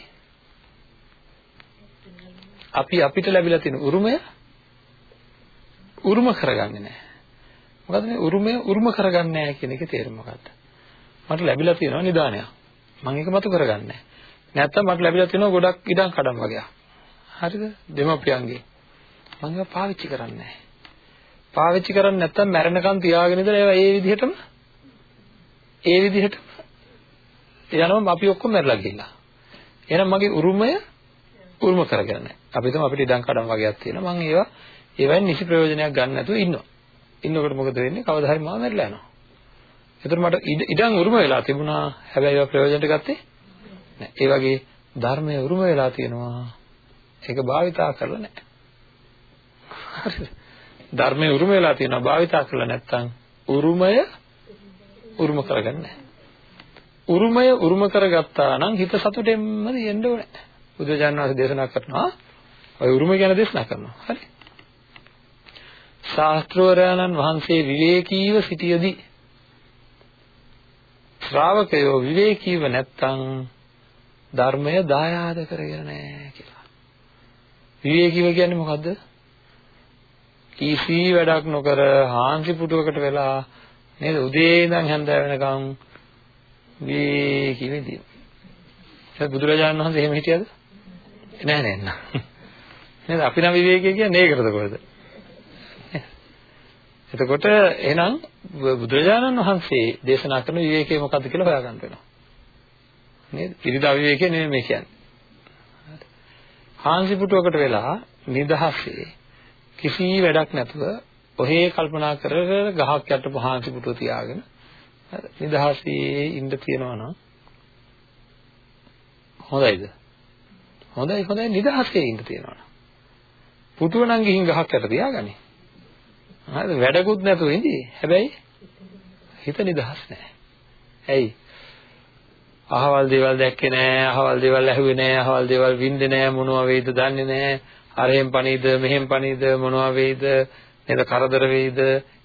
අපි අපිට ලැබිලා තියෙන උරුමය උරුම කරගන්නේ නැහැ. මොකද මේ උරුමය උරුම කරගන්නේ නැහැ කියන එකේ තේරුම මොකද්ද? මට ලැබිලා තියෙනවා නිදානයක්. මම ඒක මතු කරගන්නේ නැහැ. නැත්තම් මට ලැබිලා තියෙනවා ගොඩක් ඉඩම් කඩම් වගේ. හරිද? දෙමපියන්ගේ. මම ඒවා පාවිච්චි කරන්නේ නැහැ. පාවිච්චි කරන්නේ නැත්තම් මැරෙනකන් තියාගෙන ඉඳලා ඒවා ඒ විදිහටම ඒ විදිහටම යනවා අපි ඔක්කොම මැරලා ගිහිල්ලා. එහෙනම් මගේ උරුමය උරුම කරගෙන නැහැ. අපි හිතමු අපිට ඉඩම් කඩම් වගේක් තියෙනවා. මම ඒවා ඒවෙන් නිසි ප්‍රයෝජනයක් ගන්න නැතුව ඉන්නවා. ඉන්නකොට මොකද වෙන්නේ? කවදා හරි මම මැරිලා යනවා. එතකොට මට ඉඩම් උරුම වෙලා තිබුණා. හැබැයි ඒවා ප්‍රයෝජනට ගත්තේ නැහැ. ඒ වගේ ධර්මයේ උරුම වෙලා තියෙනවා. ඒක භාවිතා කරලා නැහැ. හරිද? ධර්මයේ උරුම වෙලා තියෙනවා භාවිතා කරලා නැත්නම් උරුමය උරුම කරගන්නේ නැහැ. උරුමය උරුම කරගත්තා නම් හිත සතුටෙන්ම තියෙන්න ඕනේ. බුදුජානක වහන්සේ දේශනා කරනවා ඔය උරුම ගැන දේශනා කරනවා. හරි. ශාස්ත්‍රවරයන්න් වහන්සේ විවේකීව සිටියදී ශ්‍රාවකයෝ විවේකීව නැත්තම් ධර්මය දායාද කරගෙන නැහැ කියලා. විවේකීව කියන්නේ මොකද්ද? කිසි වැඩක් නොකර හාන්සි පුටුවකට වෙලා නේද උදේ ඉඳන් හැන්ද වෙනකම් විවේකීව ඉඳීම. ඒක බුදුරජාණන් වහන්සේ එහෙම හිටියද? නෑ නෑ නෑ. නේද අපි නම් විවේකී කියන්නේ ඒකටද කොහෙද? එතකොට එහෙනම් බුදුරජාණන් වහන්සේ දේශනා කරන විවේකයේ මොකද්ද කියලා හොයාගන්න වෙනවා. නේද? ඉරිදා විවේකයේ නෙමෙයි මේ කියන්නේ. හාන්සි පුටුවකට වෙලා නිදහසේ කිසි වැඩක් නැතුව ඔහේ කල්පනා කර කර ගහක් යට පහාන්සි පුටුව තියාගෙන නිදහසේ ඉන්න තියනවා නම් හොඳයිද? හොඳයි හොඳයි නිදහසේ ඉන්න තියනවා. පුටුව නම් ගිහින් ගහක් යට තියාගනි. හරිද? වැඩකුත් නැතුව ඉඳී. හැබැයි හිත නිදහස් නැහැ. ඇයි? අහවල් දේවල් දැක්කේ නැහැ, අහවල් දේවල් ඇහුවේ නැහැ, අහවල් දේවල් වින්දේ නැහැ, මොනවා වෙයිද දන්නේ නැහැ. අරහෙන් පණීද, මෙහෙන් පණීද, මොනවා වෙයිද, නේද කරදර වෙයිද,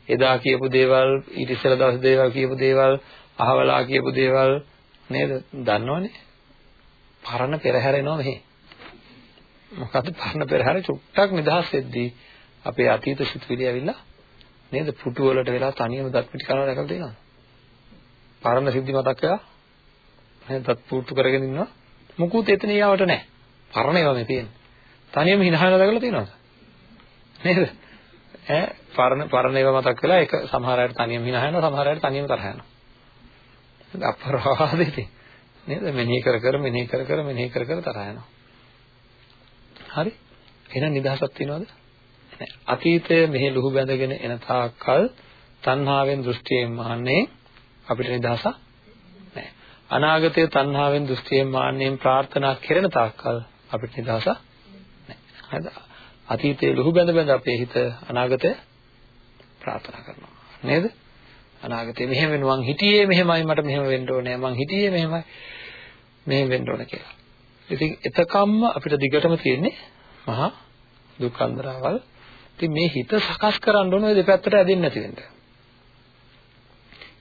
එදා කියපු දේවල්, ඊට ඉස්සෙල්ලා දවස් දේවල් කියපු දේවල්, අහවලා කියපු දේවල් නේද? දන්නවනේ. පරණ පෙරහැර එනවා මෙහි. මොකද්ද පරණ පෙරහැර චුට්ටක් නිදහස් වෙද්දී අපේ අතීත සිතුවිලි ඇවිල්ලා නේද පුටු වලට වෙලා තනියම දත් පිටි කරනවා දැකලා තියෙනවද? පරණ සිද්ධි මතක් වෙලා නේද දත් පුටු කරගෙන ඉන්නවා. මුකුත් එතන ඊවට නැහැ. පරණ ඒවා මේ තියෙන්නේ. තනියම hina වෙලා දැකලා තියෙනවද? නේද? ඈ පරණ පරණ ඒවා මතක් වෙලා ඒක සමහර අයට තනියම hina වෙනවා සමහර අයට තනියම තරහ යනවා. නේද? අපරාධෙදී නේද? මෙනෙහි කර කර මෙනෙහි කර කර මෙනෙහි කර කර තරහ යනවා. හරි? එහෙනම් නිදහසක් තියනවද? අතීතය මෙහි ලුහු බැඳගෙන එන තාක්කල් තණ්හාවෙන් දෘෂ්ටියෙන් මාන්නේ අපිට නිදහසක් නැහැ. අනාගතයේ තණ්හාවෙන් දෘෂ්ටියෙන් මාන්නයෙන් ප්‍රාර්ථනා කෙරෙන තාක්කල් අපිට නිදහසක් නැහැ. හරිද? අතීතයේ ලුහු බැඳ බැඳ අපේ හිත අනාගතය ප්‍රාර්ථනා කරනවා. නේද? අනාගතේ මෙහෙම වෙනවා මං හිතියේ මෙහෙමයි මට මෙහෙම වෙන්න ඕනේ මං හිතියේ මෙහෙමයි මෙහෙම වෙන්න ඕනේ කියලා. ඉතින් එතකම්ම අපිට දිගටම තියෙන්නේ මහා දුක් අන්දරාවල් ඉතින් මේ හිත සකස් කරන්න ඕන ඔය දෙපැත්තට ඇදෙන්නේ නැති වෙන්න.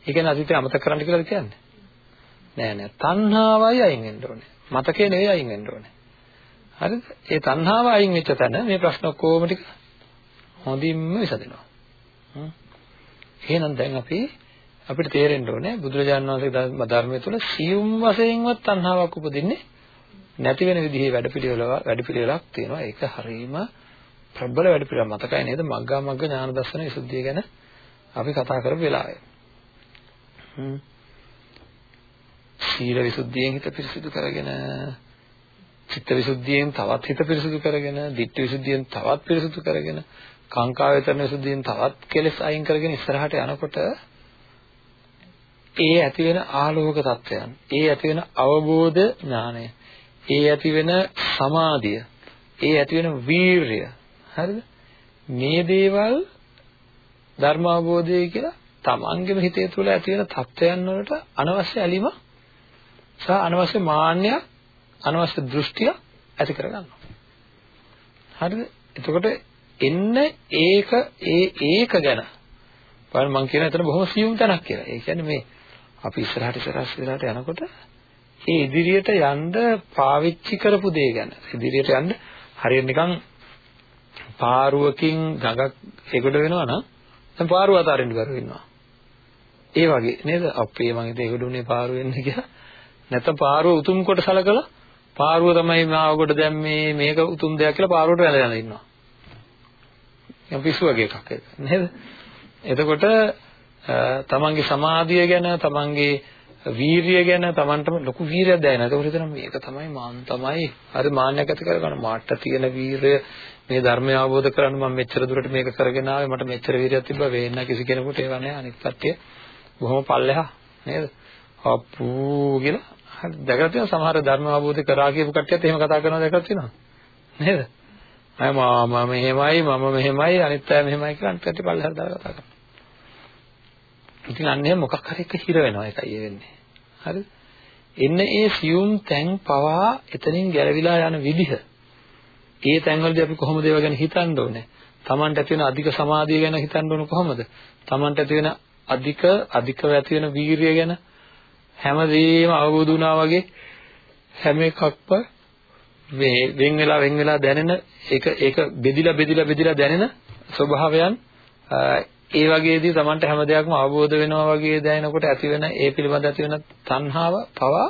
ඒ කියන්නේ අතීතය අමතක කරන්න කියලාද කියන්නේ? නෑ නෑ. තණ්හාවයි අයින් වෙන්න ඕනේ. මතකේ නෙවෙයි අයින් වෙන්න ඕනේ. හරිද? ඒ තණ්හාව අයින් වෙච්ච තැන මේ ප්‍රශ්න ඔක්කොම ටික හොඳින්ම විසඳෙනවා. හ්ම්. එහෙනම් දැන් අපි අපිට තේරෙන්න ඕනේ බුදුරජාණන් වහන්සේගේ ධර්මයේ තුල සියුම් වශයෙන්වත් තණ්හාවක් උපදින්නේ නැති වෙන විදිහේ වැඩපිළිවෙල වැඩපිළිවෙලක් තියෙනවා. ඒක හරීම ප්‍රබල වැඩ පිළිවෙල මතකයි නේද මග්ගා මග්ග ඥාන දර්ශන විසුද්ධිය ගැන අපි කතා කරපු වෙලාවේ. හ්ම්. සීල විසුද්ධියෙන් හිත පිරිසිදු කරගෙන චිත්ත විසුද්ධියෙන් තවත් හිත පිරිසිදු කරගෙන, ditthi විසුද්ධියෙන් තවත් පිරිසිදු කරගෙන, කාංකා වේතරන විසුද්ධියෙන් තවත් කෙලෙස් අයින් කරගෙන ඉස්සරහට යනකොට ඒ ඇති වෙන ආලෝක තත්වයන්, ඒ ඇති වෙන අවබෝධ ඥානය, ඒ ඇති වෙන සමාධිය, ඒ ඇති වෙන වීරිය හරිද? මේ දේවල් ධර්ම අවබෝධය කියලා තමන්ගේම හිතේ තුළ ඇති වෙන තත්ත්වයන් වලට අනවශ්‍ය ඇලීම සහ අනවශ්‍ය මාන්නය අනවශ්‍ය දෘෂ්ටිය ඇති කරගන්නවා. හරිද? එතකොට එන්න ඒක ඒ ඒක ගැන බලන්න මම කියන එතන බොහොම සියුම් තැනක් කියලා. ඒ කියන්නේ මේ අපි ඉස්සරහට ඉස්සරහට ඉස්සරහට යනකොට ඒ ඉදිරියට යන්න පාවිච්චි කරපු දේ ගැන ඉදිරියට යන්න හරියට නිකන් පාරුවකින් ගඟක් එගොඩ වෙනවා නම් දැන් පාරුව අතාරින්න බැරුව ඉන්නවා. ඒ වගේ නේද? අපේ මං හිතේ එගොඩ උනේ පාරුව වෙන්න කියලා. නැත්නම් පාරුව උතුම් කොට සලකලා පාරුව තමයි මාව කොට දැම්මේ මේක උතුම් දෙයක් කියලා පාරුවට වැළඳලා ඉන්නවා. යම් පිස්සු වගේ එකක් ඒක නේද? එතකොට තමන්ගේ සමාධිය ගැන තමන්ගේ වීරිය ගැන තමන්ටම ලොකු වීරියක් දැනෙනවා. ඒකෝට හිතනවා මේක තමයි මාන් තමයි. හරි මාන්නයක් ඇති කරගන්න මාට තියෙන වීරිය මේ ධර්මය අවබෝධ කරගන්න මම මෙච්චර දුරට මේක කරගෙන ආවේ මට මෙච්චර වීරියක් තිබ්බා වෙන්න කිසි කෙනෙකුට ඒව නෑ අනිත් කට්ටිය බොහොම පල්ලෙහා නේද? අප්පූ කියලා හරි දැකලා තියෙනවා සමහර ධර්ම අවබෝධ කරා කියපු කට්ටියත් එහෙම කතා කරනවා දැකලා තියෙනවා. නේද? අය මම මෙහෙමයි මම මෙහෙමයි අනිත් අය මෙහෙමයි කියලා අනිත් කට්ටිය පල්ලෙහාට දාලා කතා කරනවා. ඉතින් අන්න එහෙම මොකක් හරි එක හිර වෙනවා ඒකයි වෙන්නේ. හරිද? එන්න ඒ සියුම් තැන් පවා එතනින් ගැලවිලා යන විදිහ. ඒ තැන්වලදී අපි කොහොමද ඒව ගැන හිතන්න ඕනේ? Tamanට ඇති වෙන අධික සමාධිය ගැන හිතන්න ඕන කොහොමද? Tamanට ඇති වෙන අධික අධිකව ඇති වෙන වීරිය ගැන හැමදේම අවබෝධ වුණා වගේ හැම එකක්ම මේ වෙන් වෙලා වෙන් වෙලා දැනෙන ඒක ඒක බෙදිලා බෙදිලා බෙදිලා දැනෙන ස්වභාවයන් ඒ වගේදී Tamanට හැම දෙයක්ම අවබෝධ වෙනවා වගේ දැනෙනකොට ඇති වෙන ඒ පිළිබඳ ඇති වෙන තණ්හාව පවා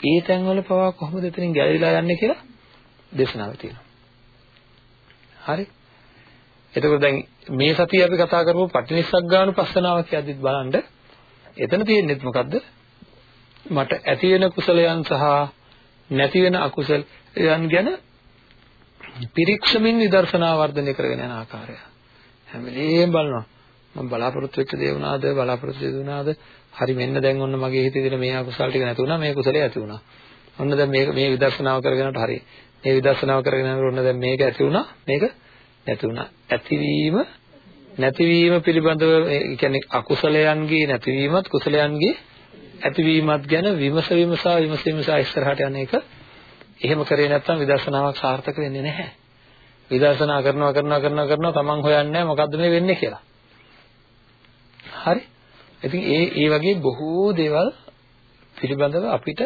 ඒ තැන්වල පවා කොහොමද එතනින් ගැලවිලා යන්නේ කියලා දේශනාවේ තියෙනවා. හරි. එතකොට දැන් මේ සතිය අපි කතා කරපු පටිනිස්සග්ගානුපස්සනාව කියද්දිත් බලන්න එතන තියෙන්නේ මොකද්ද? මට ඇති වෙන කුසලයන් සහ නැති වෙන අකුසලයන් ගැන පිරික්සමින් විදර්ශනා වර්ධනය කරගෙන යන ආකාරය. හැම වෙලේම බලනවා. මම බලාපොරොත්තු වෙච්ච දේ වුණාද බලාපොරොත්තු වෙච්ච වුණාද හරි මෙන්න දැන් ඔන්න මගේ හිතේ තියෙන මේ අකුසල ටික නැති වුණා මේ කුසලයේ ඇති වුණා ඔන්න දැන් මේක මේ විදර්ශනාව කරගෙනට හරි මේ විදර්ශනාව කරගෙන යනකොට ඔන්න දැන් මේක ඇති වුණා මේක නැති වුණා ඇතිවීම නැතිවීම පිළිබඳව ඒ කියන්නේ අකුසලයන්ගේ නැතිවීමත් කුසලයන්ගේ ඇතිවීමත් ගැන විමස විමසා විමස විමසා ඉස්සරහට යන එක එහෙම කරේ නැත්නම් විදර්ශනාවක් සාර්ථක වෙන්නේ නැහැ විදර්ශනා කරනවා කරනවා කරනවා කරනවා තමන් හොයන්නේ මොකද්ද මේ වෙන්නේ කියලා හරි. ඉතින් ඒ ඒ වගේ බොහෝ දේවල් පිළිබඳව අපිට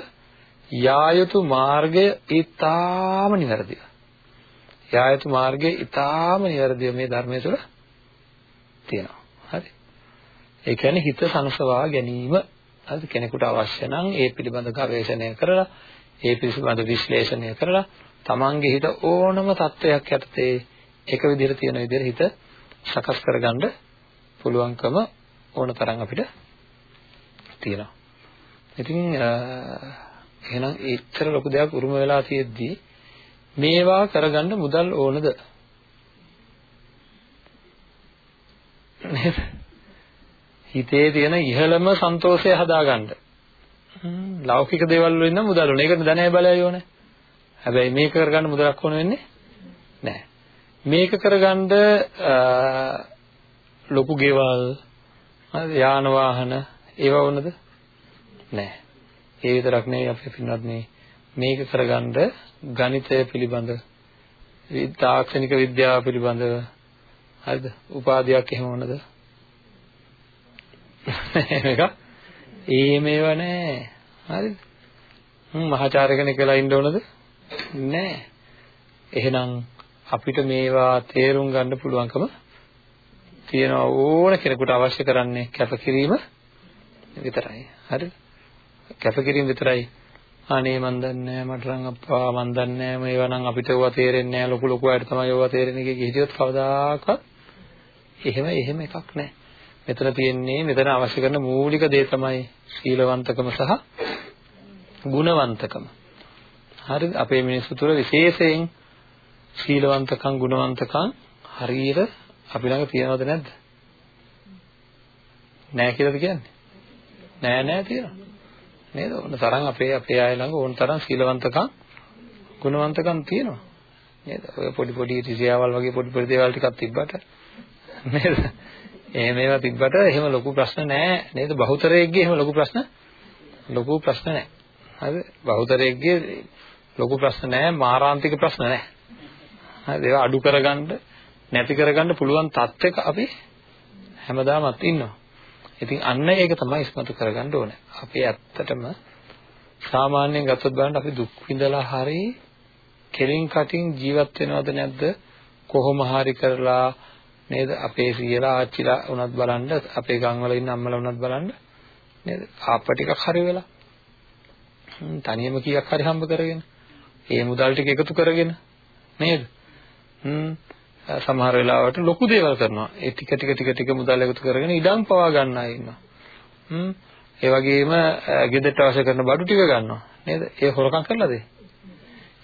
යා යුතු මාර්ගය ඊටාම නිවැරදිව. යා යුතු මාර්ගය ඊටාම නිවැරදිව මේ ධර්මයේ තුල තියෙනවා. හරි. ඒ කියන්නේ හිත සනසවා ගැනීම හරි කෙනෙකුට අවශ්‍ය නම් ඒ පිළිබඳ ගවේෂණය කරලා ඒ පිළිබඳ විශ්ලේෂණය කරලා තමන්ගේ හිත ඕනම තත්වයක් යටතේ එක විදිහට තියෙන විදිහට හිත සකස් කරගන්න පුළුවන්කම ඕන තරම් අපිට තියෙනවා. ඉතින් එහෙනම් ඒච්චර ලොකු දෙයක් උරුම වෙලා තියෙද්දි මේවා කරගන්න මුදල් ඕනද? නේද? හිතේ තියෙන ඉහළම සන්තෝෂය හදාගන්න. ලෞකික දේවල් වලින් නම් මුදල් ඕනේ. ඒකට ධනය බලය ඕනේ. හැබැයි මේක කරගන්න මුදලක් ඕන වෙන්නේ නැහැ. මේක කරගන්න ලොකු ගෙවල් යාන වාහන ඒවා වුණද නැහැ ඒ විතරක් නෙවෙයි අපි පින්වත් මේ මේක කරගන්න ගණිතය පිළිබඳ තාක්ෂණික විද්‍යාව පිළිබඳව හරිද උපාධියක් එහෙම වුණද මේක ඒ මේවා නෑ හරිද හ්ම් මහාචාර්ය කෙනෙක් වෙලා ඉන්න ඕනද නෑ එහෙනම් අපිට මේවා තේරුම් ගන්න පුළුවන්කම තියෙනවා ඕන කෙනෙකුට අවශ්‍ය කරන්නේ කැපකිරීම විතරයි. හරිද? කැපකිරීම විතරයි. අනේ මන් දන්නේ මට නම් අප්පා මන් දන්නේ මේවා නම් අපිට ඒවා තේරෙන්නේ නැහැ ලොකු ලොකු අයට තමයි ඒවා තේරෙන්නේ කිය හිටියොත් කවදාකවත් එහෙම එහෙම එකක් නැහැ. මෙතන තියෙන්නේ මෙතන අවශ්‍ය කරන මූලික දේ තමයි සීලවන්තකම සහ ගුණවන්තකම. හරිද? අපේ මිනිස්සු තුළ විශේෂයෙන් සීලවන්තකම් ගුණවන්තකම් හරියට අපි ළඟ තියනවද නැද්ද? නෑ කියලාද කියන්නේ? නෑ නෑ තියෙනවා. නේද? ඕන තරම් අපේ අපේ අය ළඟ ඕන තරම් සීලවන්තකම් ගුණවන්තකම් තියෙනවා. නේද? ඔය පොඩි පොඩි රිසියාවල් වගේ පොඩි පොඩි දේවල් ටිකක් තිබ්බට නේද? එහෙම ඒවා තිබ්බට එහෙම ලොකු ප්‍රශ්න නෑ නේද? බහුතරයේගේ එහෙම ලොකු ප්‍රශ්න ලොකු ප්‍රශ්න නෑ. හරිද? බහුතරයේගේ ලොකු ප්‍රශ්න නෑ මාරාන්තික ප්‍රශ්න නෑ. හරිද? ඒවා අඩු කරගන්න නැති කරගන්න පුළුවන් තත්ත්වයක අපි හැමදාමත් ඉන්නවා. ඉතින් අන්න ඒක තමයි ඉස්මතු කරගන්න ඕනේ. අපි ඇත්තටම සාමාන්‍යයෙන් ගත්තොත් බලන්න අපි දුක් විඳලා හරි කෙලින් කටින් ජීවත් වෙනවද නැද්ද කොහොම හරි කරලා නේද? අපේ සීයලා ආච්චිලා වුණත් බලන්න අපේ ගම්වල ඉන්න අම්මලා වුණත් බලන්න. නේද? ආප්ප ටිකක් හරි වෙලා. තනියම කීයක් හරි හම්බ කරගෙන. ඒ මුදල් ටික එකතු කරගෙන. නේද? හ්ම් සමහර වෙලාවට ලොකු දේවල් කරනවා. ඒ ටික ටික ටික ටික මුදල් එකතු කරගෙන ඉඩම් පවා ගන්න අය ඉන්නවා. හ්ම් ඒ වගේම ගෙදරට අවශ්‍ය කරන බඩු ටික ගන්නවා. නේද? ඒ හොරකම් කරලාද?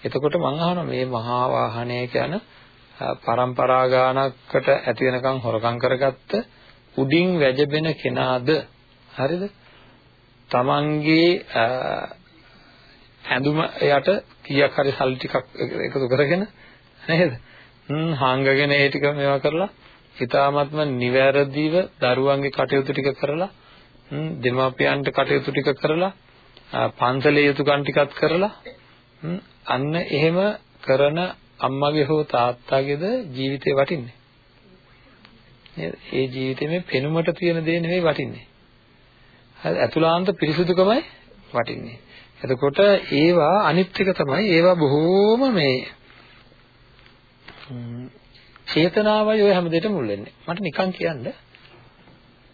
එතකොට මම අහනවා මේ මහා වාහනයක යන પરම්පරා ගානකට ඇති වෙනකන් හොරකම් කරගත්ත උඩින් වැජබෙන කෙනාද? හරිද? තමන්ගේ ඇඳුම යට කීයක් හරි සල්ලි ටිකක් එකතු කරගෙන නේද? හ්ම් හංගගෙන ඒ ටික මේවා කරලා හිතාමත්ම නිවැරදිව දරුවන්ගේ කටයුතු ටික කරලා හ්ම් දෙමාපියන්ට කටයුතු ටික කරලා පන්සලේ යුතුයකම් ටිකක් කරලා හ්ම් අන්න එහෙම කරන අම්මගේ හෝ තාත්තාගේද ජීවිතේ වටින්නේ නේද ඒ ජීවිතේ මේ පෙනුමට තියෙන දේ නෙවෙයි වටින්නේ හරි අතුලාන්ත පිරිසුදුකමයි වටින්නේ එතකොට ඒවා අනිත් එක තමයි ඒවා බොහෝම මේ චේතනාවයි ඔය හැමදේටම මුල් වෙන්නේ. මට නිකන් කියන්න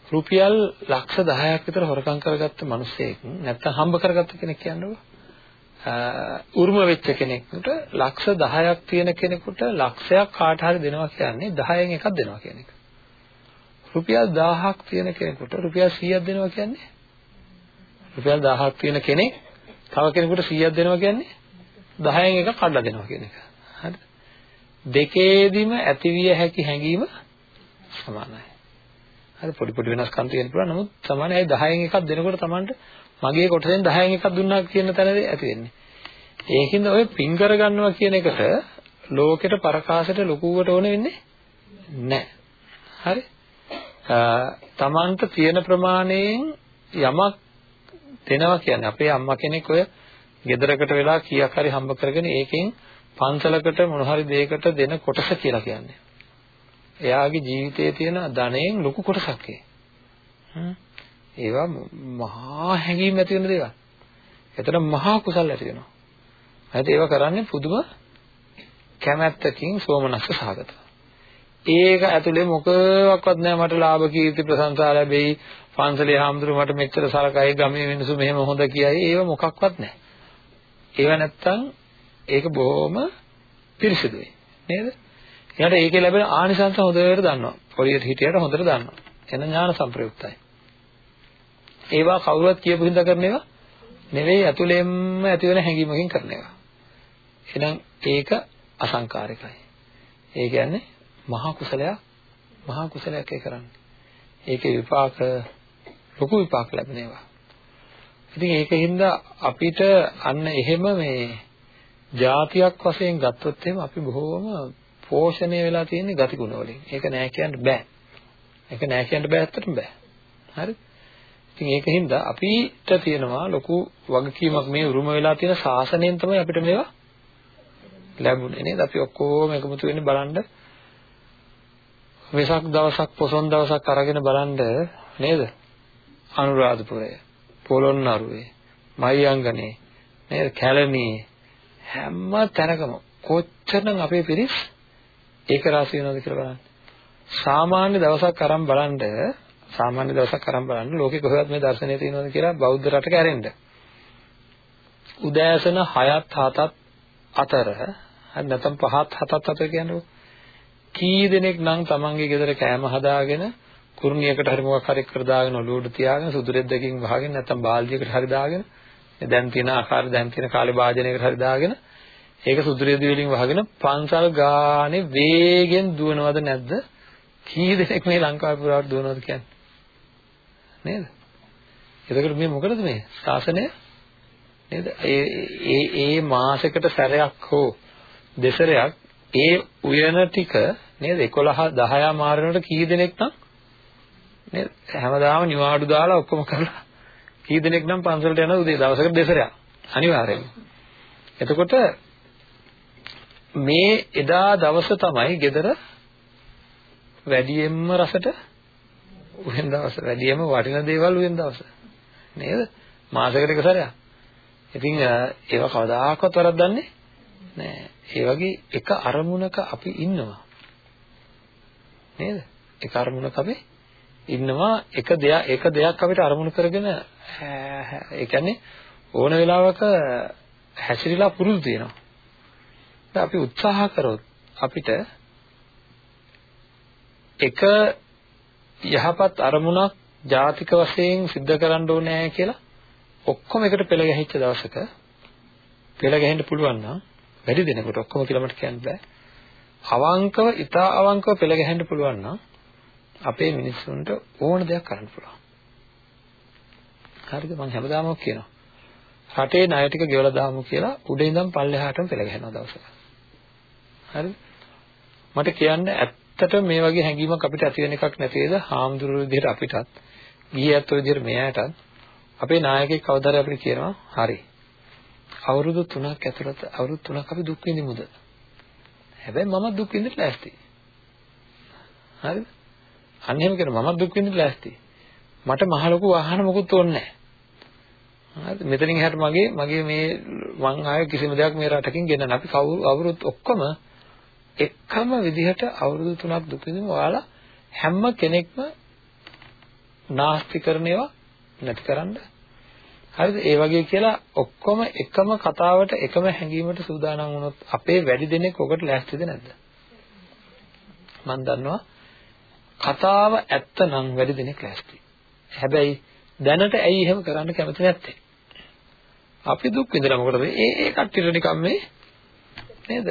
රුපියල් ලක්ෂ 10ක් විතර හොරකම් කරගත්ත මිනිසෙක් නැත්තම් හම්බ කරගත්ත කෙනෙක් කියන්නකෝ. උරුම වෙච්ච කෙනෙකුට ලක්ෂ 10ක් තියෙන කෙනෙකුට ලක්ෂයක් කාට හරි දෙනවා කියන්නේ 10න් එකක් දෙනවා කියන එක. රුපියල් 1000ක් තියෙන කෙනෙකුට රුපියල් 100ක් දෙනවා කියන්නේ රුපියල් 1000ක් තියෙන කෙනෙක් තව කෙනෙකුට 100ක් දෙනවා කියන්නේ 10න් එකක් කඩලා දෙනවා කියන එක. හරිද? දෙකේදිම ඇතිවිය හැකි හැඟීම සමානයි. හරි පොඩි පොඩි වෙනස්කම් තියෙන්න පුළුවන්. නමුත් සමානයි. ඒ 10න් එකක් දෙනකොට Tamanට මගේ කොටසෙන් 10න් එකක් දුන්නා කියන තැනදී ඇති වෙන්නේ. ඒකින්ද ඔය පින් කරගන්නවා කියන එකට ලෝකෙට පරකාසයට ලොකුවට ඕන වෙන්නේ නැහැ. හරි? තමන්ට තියෙන ප්‍රමාණයෙන් යමක් දෙනවා කියන්නේ අපේ අම්මා කෙනෙක් ඔය ගෙදරකට වෙලා කීයක් හරි හම්බ කරගෙන ඒකෙන් පන්සලකට මොන හරි දෙයකට දෙන කොටස කියලා කියන්නේ. එයාගේ ජීවිතයේ තියෙන ධනයෙන් ලොකු කොටසක් ඒ. ඒවා මහා හැඟීම් ඇති වෙන දේවල්. එතන මහා කුසල් ඇති වෙනවා. හරිද? ඒවා කරන්නේ පුදුම කැමැත්තකින් සෝමනස්ස සහගතව. ඒක ඇතුලේ මොකවත් නැහැ මට ලාභ කීර්ති ප්‍රශංසා ලැබෙයි පන්සලේ හාමුදුරු මට මෙච්චර සලකයි ගමේ මිනිස්සු මෙහෙම හොඳ කියයි ඒව මොකක්වත් නැහැ. ඒව නැත්තම් ඒක බොහොම පිරිසිදුයි නේද? එයාට ඒකේ ලැබෙන ආනිසංස හොඳට දන්නවා. පොලියට හිටියට හොඳට දන්නවා. එන ඥාන සංප්‍රයුක්තයි. ඒවා කවුරුත් කියපු හින්දා කරන ඒවා නෙවෙයි ඇතුළෙන්ම ඇති වෙන හැඟීමකින් කරන ඒවා. එහෙනම් ඒක අසංකාරිකයි. ඒ කියන්නේ මහා කුසලයක් මහා කුසලයක් ඒ කරන්නේ. ඒකේ විපාක ලොකු විපාක ලැබෙන ඒවා. ඉතින් ඒකින්ද අපිට අන්න එහෙම මේ જાතියක් වශයෙන් ගත්තොත් එහෙම අපි බොහෝම පෝෂණය වෙලා තියෙන ගතිගුණ වලින්. ඒක නෑ කියන්න බෑ. ඒක නෑ කියන්න බෑ ඇත්තටම බෑ. හරි? ඉතින් ඒකින්ද අපිට තියෙනවා ලොකු වගකීමක් මේ උරුම වෙලා තියෙන ශාසනයෙන් තමයි අපිට මේවා ලැබුණේ නේද? අපි ඔක්කොම එකමුතු වෙන්නේ බලන්න වෙසක් දවසක් පොසොන් දවසක් අරගෙන බලන්න නේද? අනුරාධපුරය, පොළොන්නරුවේ, මහියංගනේ, නේද? කැලණියේ හැම තැනකම කොච්චරනම් අපේ පිරිස් ඒක රාශි වෙනවද කියලා බලන්න. සාමාන්‍ය දවසක් අරන් බලන්න සාමාන්‍ය දවසක් අරන් බලන්න ලෝකේ කොහෙවත් මේ දර්ශනය තියෙනවද කියලා බෞද්ධ රටක ඇරෙන්න. උදෑසන 6ත් 7ත් අතර හරි නැත්නම් 5ත් 7ත් අතර කියන්නේ කී දෙනෙක් නම් තමන්ගේ ගෙදර කෑම හදාගෙන කුරුණියකට හරි මොකක් හරි කර දාගෙන ඔලුවට තියාගෙන සුදු රෙද්දකින් වහගෙන නැත්නම් බාල්දියකට හරි දාගෙන දැන් තියෙන ආකාර දැන් තියෙන කාලේ වාදනයකට හරි දාගෙන ඒක සුදුරේදි වලින් වහගෙන පන්සල් ගානේ වේගෙන් දුවනවද නැද්ද? කී දෙනෙක් මේ ලංකාවේ පුරාට දුවනවද කියන්නේ? නේද? එතකොට මේ මොකටද මේ? ශාසනය නේද? ඒ ඒ ඒ මාසයකට සැරයක් හෝ දෙසරයක් ඒ උයන ටික නේද 11 10 මාරනකොට කී දෙනෙක් නම් නේද හැමදාම නිවාඩු දාලා ඔක්කොම කරලා කී දෙනෙක් නම් පන්සලට යනවද උදේ දවසකට දෙසරයක් අනිවාර්යයෙන්ම එතකොට මේ එදා දවස තමයි ගෙදර වැඩියෙන්ම රසට උයන් දවස වැඩියම වටින දේවල් උයන් දවස. නේද? මාසයකට එක සැරයක්. ඉතින් ඒව කවදාකවත් වරද්දන්නේ නෑ. ඒ වගේ එක අරමුණක අපි ඉන්නවා. නේද? එක අරමුණක අපි ඉන්නවා එක දෙයක් එක දෙයක් අපිට අරමුණු කරගෙන ඒ කියන්නේ ඕන වෙලාවක හැසිරීලා පුරුදු තියෙනවා. දැන් අපි උත්සාහ කරොත් අපිට එක යහපත් අරමුණක් ජාතික වශයෙන් සිද්ධ කරන්න ඕනේ කියලා ඔක්කොම එකට පෙළ ගැහිච්ච දවසක පෙළ ගැහෙන්න පුළුවන් නම් වැඩි දෙනෙකුට ඔක්කොම කියලා මට කියන්න බෑ. අවංකව, ඊට අවංකව පෙළ ගැහෙන්න පුළුවන් නම් අපේ මිනිස්සුන්ට ඕන දෙයක් කරන්න පුළුවන්. හරිද? මම හැමදාම කියනවා. රටේ ණය ටික ගෙවලා දාමු කියලා උඩ ඉඳන් පල්ලෙහාටම පෙළ ගැහෙනවා දවසක. හරිද? මට කියන්න ඇත්තට මේ වගේ හැඟීමක් අපිට ඇති වෙන එකක් නැතිද? හාමුදුරුවෝ විදිහට අපිටත්, ගිහියත් ඔය විදිහට මෙයාටත් අපේ නායකයෙක් කවදාද අපිට කියනවා හරි. අවුරුදු 3ක් ඇතුළත අවුරුදු 3ක් අපි දුක් විඳිමුද? හැබැයි මම දුක් විඳින්න ලෑස්ති. හරිද? අන්න එහෙම කියන මම දුක් විඳින්න ලෑස්ති. මට මහ ලොකු වාහන මොකුත් ඕනේ නැහැ. හරිද? මෙතනින් එහාට මගේ මගේ මේ මං ආයේ කිසිම දෙයක් මේ රටකින් ගෙන්නන්න. අපි අවුරුදු ඔක්කොම එකම විදිහට අවුරුදු 3ක් දුක් විඳින්න ඔයාලා හැම කෙනෙක්ම නාස්ති කරන ඒවා නැති කරන්න හරිද? ඒ වගේ කියලා ඔක්කොම එකම කතාවට එකම හැඟීමට සූදානම් වුණොත් අපේ වැඩි දෙනෙක් ඔකට ලෑස්තිද නැද්ද? මම දන්නවා කතාව ඇත්ත නම් වැඩි දෙනෙක් ලෑස්ති. හැබැයි දැනට ඇයි එහෙම කරන්න කැමති නැත්තේ? අපි දුක් විඳලා මොකටද? ඒ ඒ කට්ටියට නිකම් මේ නේද?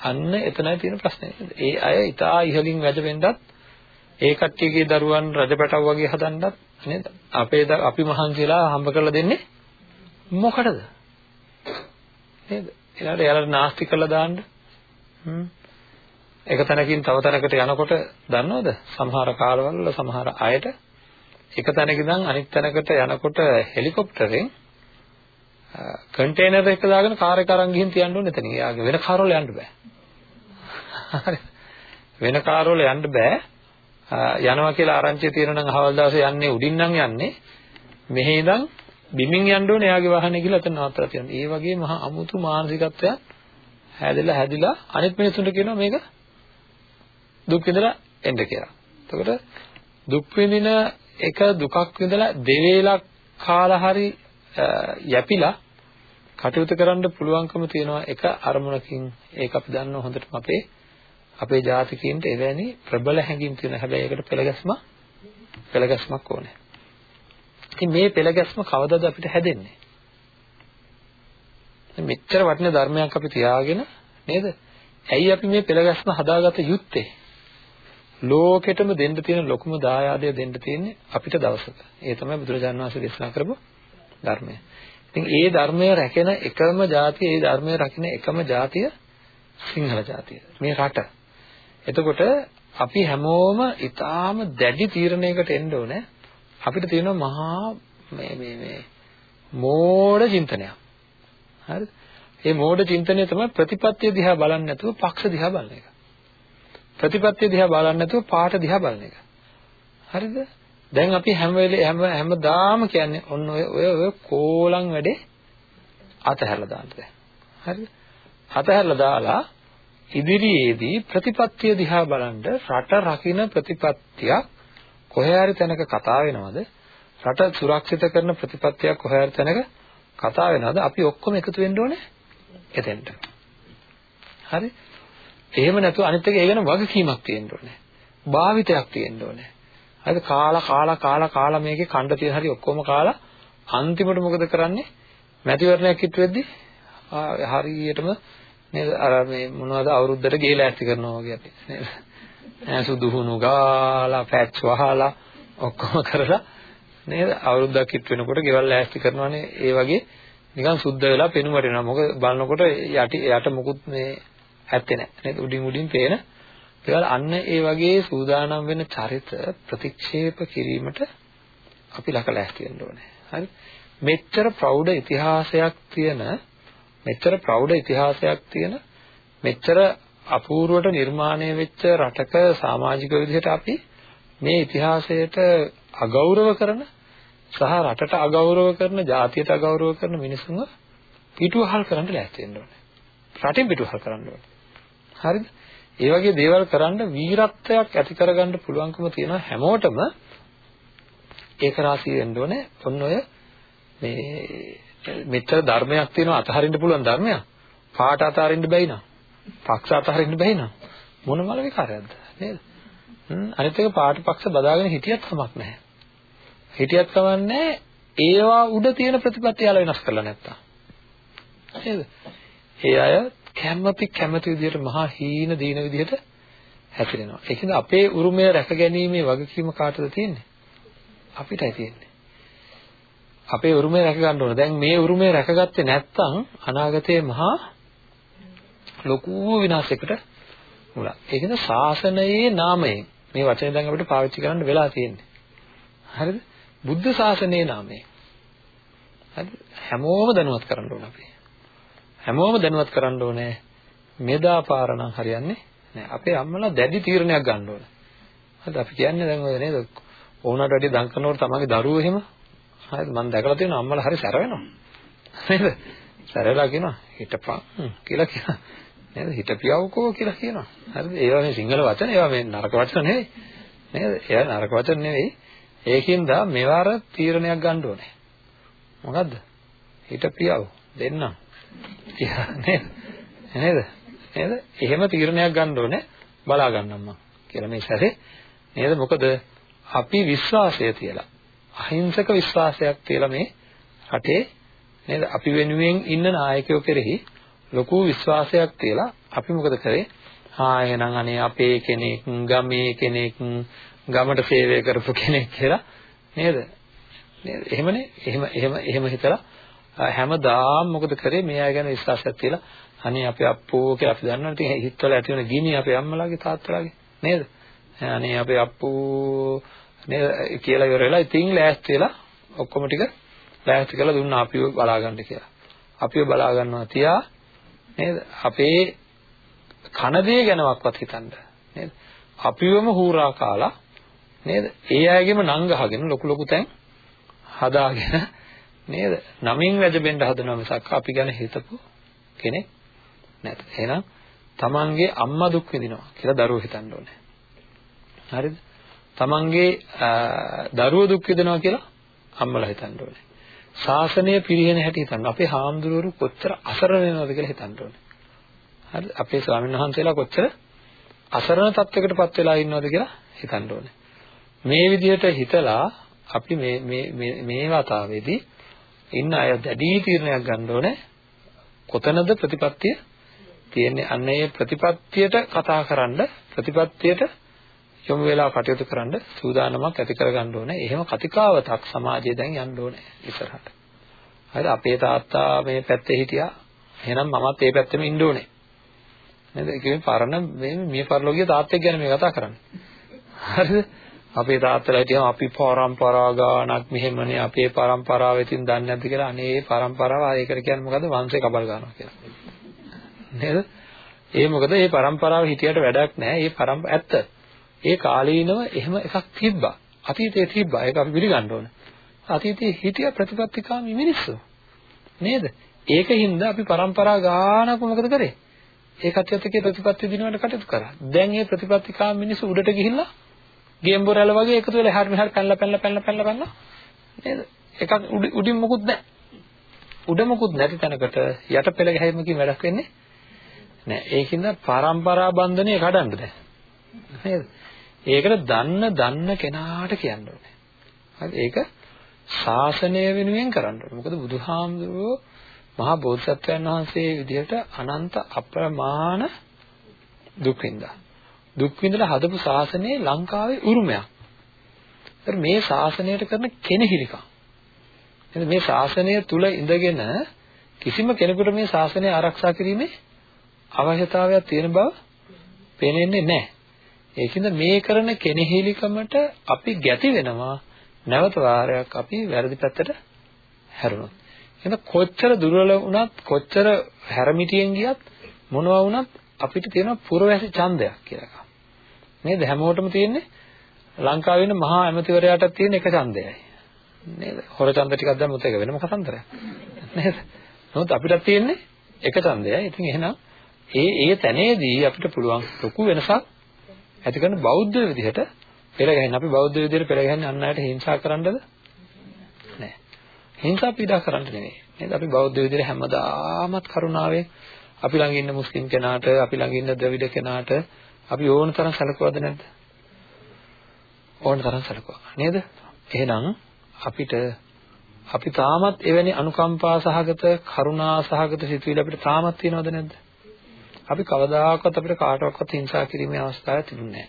අන්න එතනයි තියෙන ප්‍රශ්නේ නේද ඒ අය ඊටා ඉහලින් වැජෙන්නත් ඒ කට්ටියගේ දරුවන් රජපැටව වගේ හදන්නත් නේද? අපේ අපි මහන්සියලා හම්බ කරලා දෙන්නේ මොකටද? නේද? ඊළඟට එයාලට නාස්ති කරලා දාන්න. හ්ම්. එක තැනකින් තව තැනකට යනකොට දන්නවද? සමහර කාලවල සමහර අයට එක තැනක ඉඳන් අනිත් තැනකට යනකොට හෙලිකොප්ටරෙන් කන්ටේනර් එක දාගෙන කාර් එක අරන් ගිහින් තියන්න ඕනේ එතනින්. එයාගේ වෙන කාර් වල යන්න බෑ. හරි. වෙන කාර් වල යන්න බෑ. යනවා කියලා ආරංචිය තියෙනවා නම් අහවල් දවසේ යන්නේ උඩින් නම් යන්නේ මෙහි ඉඳන් බිමින් යන්න ඕනේ එයාගේ වාහනේ කියලා එතන නවත්තලා තියෙනවා. ඒ වගේ මහා අමුතු මානසිකත්වයක් හැදෙලා හැදිලා අනිත් මිනිස්සුන්ට කියනවා මේක දුක් විඳලා එන්න කියලා. එතකොට දුක් විඳින එක දුකක් විඳලා දෙවේලක් කාලා හරි යැපිලා කටයුතු කරන්න පුළුවන්කම තියෙනවා එක අරමුණකින් ඒක අපි දන්නවා හොඳටම අපේ අපේ ජාතිකයින්ට එවැනි ප්‍රබල හැඟීම් තියෙනවා. හැබැයි ඒකට පෙළගැස්ම පෙළගැස්මක් ඕනේ. ඉතින් මේ පෙළගැස්ම කවදාද අපිට හැදෙන්නේ? මෙච්චර වටින ධර්මයක් අපි තියාගෙන නේද? ඇයි අපි මේ පෙළගැස්ම හදාගත යුත්තේ? ලෝකෙටම දෙන්න තියෙන ලොකුම දායාදය දෙන්න තියෙන්නේ අපිට දවසක. ඒ තමයි බුදුරජාණන් වහන්සේ දේශනා කරපු ධර්මය. ඉතින් ඒ ධර්මය රැකෙන එකම ජාතිය, ඒ ධර්මය රකින්න එකම ජාතිය සිංහල ජාතිය. මේ රට. එතකොට අපි හැමෝම ඊටාම දැඩි තීරණයකට එන්න ඕනේ. අපිට තියෙන මහා මේ මේ මේ මෝඩ චින්තනයක්. හරිද? මේ මෝඩ චින්තනය තමයි ප්‍රතිපත්තිය දිහා බලන්නේ නැතුව පක්ෂ දිහා බලන එක. ප්‍රතිපත්තිය දිහා බලන්නේ නැතුව පාට දිහා බලන එක. හරිද? දැන් අපි හැම වෙලේ හැම හැමදාම කියන්නේ ඔන්න ඔය ඔය ඔය කෝලම් වැඩේ අතහැරලා දාන්න දැන්. හරිද? අතහැරලා දාලා ඉදිරියේදී ප්‍රතිපත්තිය දිහා බලනද රට රකින්න ප්‍රතිපත්තියක් කොහේ හරි තැනක කතා වෙනවද? රට සුරක්ෂිත කරන ප්‍රතිපත්තියක් කොහේ හරි තැනක කතා වෙනවද? අපි ඔක්කොම එකතු වෙන්න ඕනේ එතෙන්ට. හරි? එහෙම නැතුව අනිත් එක ඒ ගැන වගකීමක් තියෙන්න ඕනේ. භාවිතයක් තියෙන්න ඕනේ. හරිද? කාලා කාලා කාලා කාලා මේකේ කණ්ඩ තියෙන හරි ඔක්කොම කාලා අන්තිමට මොකද කරන්නේ? මැතිවරණයක් කිට්ටු වෙද්දි හරියටම නේද? අර මේ මොනවද අවුරුද්දට ගේ ලෑස්ති කරනවා වගේ අපි නේද? ඈ සුදු හුණු ගාලා පැච් වහලා ඔක්කොම කරලා නේද? අවුරුද්දක් ඉත් වෙනකොට ගෙවල් ලෑස්ති කරනවානේ. ඒ වගේ නිකන් සුද්ධ වෙලා පෙනුමට එනවා. මොකද බලනකොට යටි යට මොකුත් මේ ඇත්තේ නැහැ. නේද? උඩින් උඩින් පේන ඒවල අන්න ඒ වගේ සූදානම් වෙන චරිත ප්‍රතික්ෂේප කිරීමට අපි ලකලෑස්ති වෙන්න ඕනේ හරි මෙච්චර ප්‍රෞಢ ඉතිහාසයක් තියෙන මෙච්චර ප්‍රෞಢ ඉතිහාසයක් තියෙන මෙච්චර අපූර්වට නිර්මාණය වෙච්ච රටක සමාජික විදිහට අපි මේ ඉතිහාසයට අගෞරව කරන සහ රටට අගෞරව කරන, ජාතියට අගෞරව කරන මිනිසුන්ව පිටුවහල් කරන්න ලෑස්ති වෙන්න ඕනේ. රටින් පිටුවහල් කරන්න ඕනේ. හරිද? ඒ වගේ දේවල් කරන්න වීරත්වයක් ඇති කරගන්න පුළුවන්කම තියෙන හැමෝටම ඒක රාශිය වෙන්න ඕනේ. ඔන්න ඔය මේ මෙච්චර ධර්මයක් තියෙනවා අතහරින්න පුළුවන් ධර්මයක්. පාට අතහරින්න බැයි නා. පක්ෂ අතහරින්න බැයි නා. මොන මල විකාරයක්ද නේද? අනිත් එක පාට පක්ෂ බදාගෙන හිටියත් කමක් නැහැ. හිටියත් කමන්නේ ඒවා උඩ තියෙන ප්‍රතිපත්ති යාල වෙනස් කරලා නැත්තම්. නේද? ඒ අය කැමැති කැමැති විදිහට මහා හීන දීන විදිහට හැසිරෙනවා. ඒකද අපේ උරුමය රැකගැනීමේ වගකීම කාටද තියෙන්නේ? අපිටයි තියෙන්නේ. අපේ උරුමය රැක ගන්න ඕන. දැන් මේ උරුමය රැකගත්තේ නැත්නම් අනාගතයේ මහා ලොකු විනාශයකට මුලක්. ඒකද ශාසනයේ නාමයෙන් මේ වචනේ දැන් අපිට පාවිච්චි කරන්න වෙලා තියෙන්නේ. හරිද? බුද්ධ ශාසනයේ නාමයෙන්. හරිද? හැමෝම දැනුවත් කරන්න ඕන අපි. හැමෝම දැනුවත් කරන්න ඕනේ. මෙදා පාරණම් හරියන්නේ නෑ. අපේ අම්මලා දැඩි තීරණයක් ගන්න ඕන. හරිද? අපි කියන්නේ දැන් ඔය නේද? ඕනකට වැඩි දන් කරනකොට තමන්ගේ දරුවෝ එහෙම හරිද? මම දැකලා තියෙනවා අම්මලා හරි සැර වෙනවා. නේද? සැරලා කියනවා හිටපන් කියලා කියනවා. නේද? හිටපියවකෝ කියලා කියනවා. හරිද? ඒවා මේ සිංහල වචන ඒවා මේ නරක වචන නෙවෙයි. නේද? ඒවා නරක වචන නෙවෙයි. ඒකින්ද මෙවර තීරණයක් ගන්න ඕනේ. මොකද්ද? හිටපියව දෙන්නම්. කියලා නේද? නේද? නේද? එහෙම තීරණයක් ගන්න ඕනේ. බලා ගන්නම් මම කියලා මේ සැරේ නේද? මොකද අපි විශ්වාසය තියලා අහිංසක විශ්වාසයක් තියලා මේ රටේ නේද? අපි වෙනුවෙන් ඉන්න නායකයෝ කෙරෙහි ලොකු විශ්වාසයක් තියලා අපි මොකද කරේ? ආ එහෙනම් අනේ අපේ කෙනෙක්, ගමේ කෙනෙක්, ගමට සේවය කරපු කෙනෙක් කියලා නේද? නේද? එහෙමනේ. එහෙම එහෙම එහෙම හිතලා හැමදාම මොකද කරේ? මේ අය ගැන විශ්වාසයක් තියලා අනේ අපේ අප්පෝ කියලා අපි දන්නවනේ. ඉතින් හිතවල ඇති වෙන ගිනි අපේ අම්මලාගේ තාත්තලාගේ නේද? අනේ අපේ අප්පෝ නේද කියලා ඉවර වෙලා ඉතින් ලෑස්ති වෙලා ඔක්කොම ටික ලෑස්ති කරලා දුන්නා අපිව බලා ගන්න කියලා. අපිව බලා ගන්නවා තියා නේද? අපේ කන දේ ගැනවත් හිතන්න නේද? අපිවම හූරා කාලා නේද? ඒ අයගෙම නම් ගහගෙන ලොකු ලොකු තැන් හදාගෙන නේද? නමින් වැජබෙන්න හදනවා මිසක් අපි ගැන හිතපු කෙනෙක් නැත. එහෙනම් තමන්ගේ අම්මා දුක් විඳිනවා කියලා දරුවෝ හිතන්න ඕනේ. හරිද? තමන්ගේ දරුවෝ දුක් විඳිනවා කියලා අම්මලා හිතන්න ඕනේ. ශාසනය පිරිහෙන හැටි හිතන්න. අපේ හාමුදුරුවෝ කොච්චර අසරණ වෙනවද කියලා හිතන්න ඕනේ. හරිද? අපේ ස්වාමීන් වහන්සේලා කොච්චර අසරණ තත්යකටපත් වෙලා ඉන්නවද කියලා හිතන්න ඕනේ. මේ විදිහට හිතලා අපි මේ මේ මේ වතාවේදී ඉන්න අය දැඩි තීරණයක් ගන්න ඕනේ. කොතනද ප්‍රතිපත්තිය තියෙන්නේ? අන්න ඒ ප්‍රතිපත්තියට කතා කරන්න ප්‍රතිපත්තියට යොමු වෙලා කටයුතු කරන්න සූදානමක් ඇති කරගන්න ඕනේ. එහෙම කතිකාවතක් සමාජයේ දැන් යන්න ඕනේ ඉස්සරහට. හරිද? අපේ තාත්තා මේ පැත්තේ හිටියා. එහෙනම් මමත් ඒ පැත්තෙම ඉන්න ඕනේ. නේද? ඒ කියන්නේ පරණ මේ මිය පරලෝකීය තාත්තෙක් ගැන මේ කතා කරන්නේ. හරිද? අපේ තාත්තලා හිටියම අපි පරම්පරා ගානක් මෙහෙමනේ අපේ පරම්පරාව ඉතින් දන්නේ නැද්ද කියලා අනේ පරම්පරාව ඒකට කියන්නේ මොකද්ද වංශේ කබල් ගන්නවා කියලා. නේද? ඒ මොකද මේ පරම්පරාව හිටියට වැඩක් නැහැ. මේ පරම්ප ඇත්ත. ඒ කාලීනව එහෙම එකක් තිබ්බා. අතීතයේ තිබ්බා. ඒක අපි පිළිගන්න ඕන. අතීතයේ හිටිය ප්‍රතිපත්තිකාමී මිනිස්සු. නේද? ඒකින්ද අපි પરම්පරා ගානක් මොකද කරේ? ඒ කටයුත්තේ ප්‍රතිපත්ති දිනවල කටයුතු කරා. දැන් මේ ප්‍රතිපත්තිකාමී මිනිස්සු උඩට ගිහිල්ලා ගේම්බොරැල වගේ එකතු වෙලා එහාට මෙහාට පැනලා පැනලා පැනලා පැනලා පැනලා නේද? එකක් උඩින් මොකුත් නැහැ. උඩ මොකුත් නැති තැනකට යට පෙළ ගැහිමකින් වැඩක් වෙන්නේ නැහැ. ඒකින්ද પરම්පරා බන්ධනය කඩන්න දැන්. නේද? ඒකට දන්න දන්න කෙනාට කියන්න ඕනේ. හරි ඒක ශාසනය වෙනුවෙන් කරන්න ඕනේ. මොකද බුදුහාමුදුරුවෝ මහා බෝධිසත්වයන් වහන්සේ විදිහට අනන්ත අප්‍රමාණ දුක් විඳා. දුක් විඳලා හදපු ශාසනය ලංකාවේ උරුමයක්. ඒත් මේ ශාසනයට කරන කෙනෙහිලිකම්. එහෙනම් මේ ශාසනය තුල ඉඳගෙන කිසිම කෙනෙකුට මේ ශාසනය ආරක්ෂා කිරීමේ අවශ්‍යතාවයක් තියෙන බව පේන්නේ නැහැ. ඒකින්ද මේ කරන කෙනෙහිලිකමට අපි ගැති වෙනවා නැවත වාරයක් අපි වැරදි පැත්තට හැරුණොත්. එහෙනම් කොච්චර දුර්වල වුණත් කොච්චර හැරමිටියෙන් ගියත් මොනවා වුණත් අපිට තියෙන පුරවැසි ඡන්දයක් කියලා එකක්. නේද? හැමෝටම තියෙන්නේ ලංකාවේ ඉන්න මහා ඇමතිවරයාටත් තියෙන එක ඡන්දයයි. නේද? හොර ඡන්ද ටිකක් දැම්මොත් ඒක වෙනම කතන්දරයක්. නේද? නමුත් අපිට තියෙන්නේ එක ඡන්දයයි. ඉතින් එහෙනම් ඒ ඒ තැනේදී අපිට පුළුවන් ලොකු වෙනසක් ඇති කරන බෞද්ධ විදිහට පෙරගහන්න. අපි බෞද්ධ විදිහට පෙරගහන්නේ අන් අයට හිංසා කරන්නද? නෑ. හිංසා පීඩා කරන්න නෙවෙයි. නේද? අපි බෞද්ධ විදිහට හැමදාමත් කරුණාවෙන් අපි ළඟ ඉන්න මුස්ලිම් කෙනාට, අපි ළඟ ඉන්න ද්‍රවිඩ කෙනාට අපි ඕන තරම් සැලකුවද නැද්ද? ඕන තරම් සැලකුවා. නේද? එහෙනම් අපිට අපි තාමත් එවැනි අනුකම්පා සහගත කරුණා සහගත සිතුවිලි අපිට තාමත් තියෙනවද නැද්ද? අපි කවදාකවත් අපිට කාටවත් හිංසා කිරීමේ අවස්ථාවක් තිබුණේ නැහැ.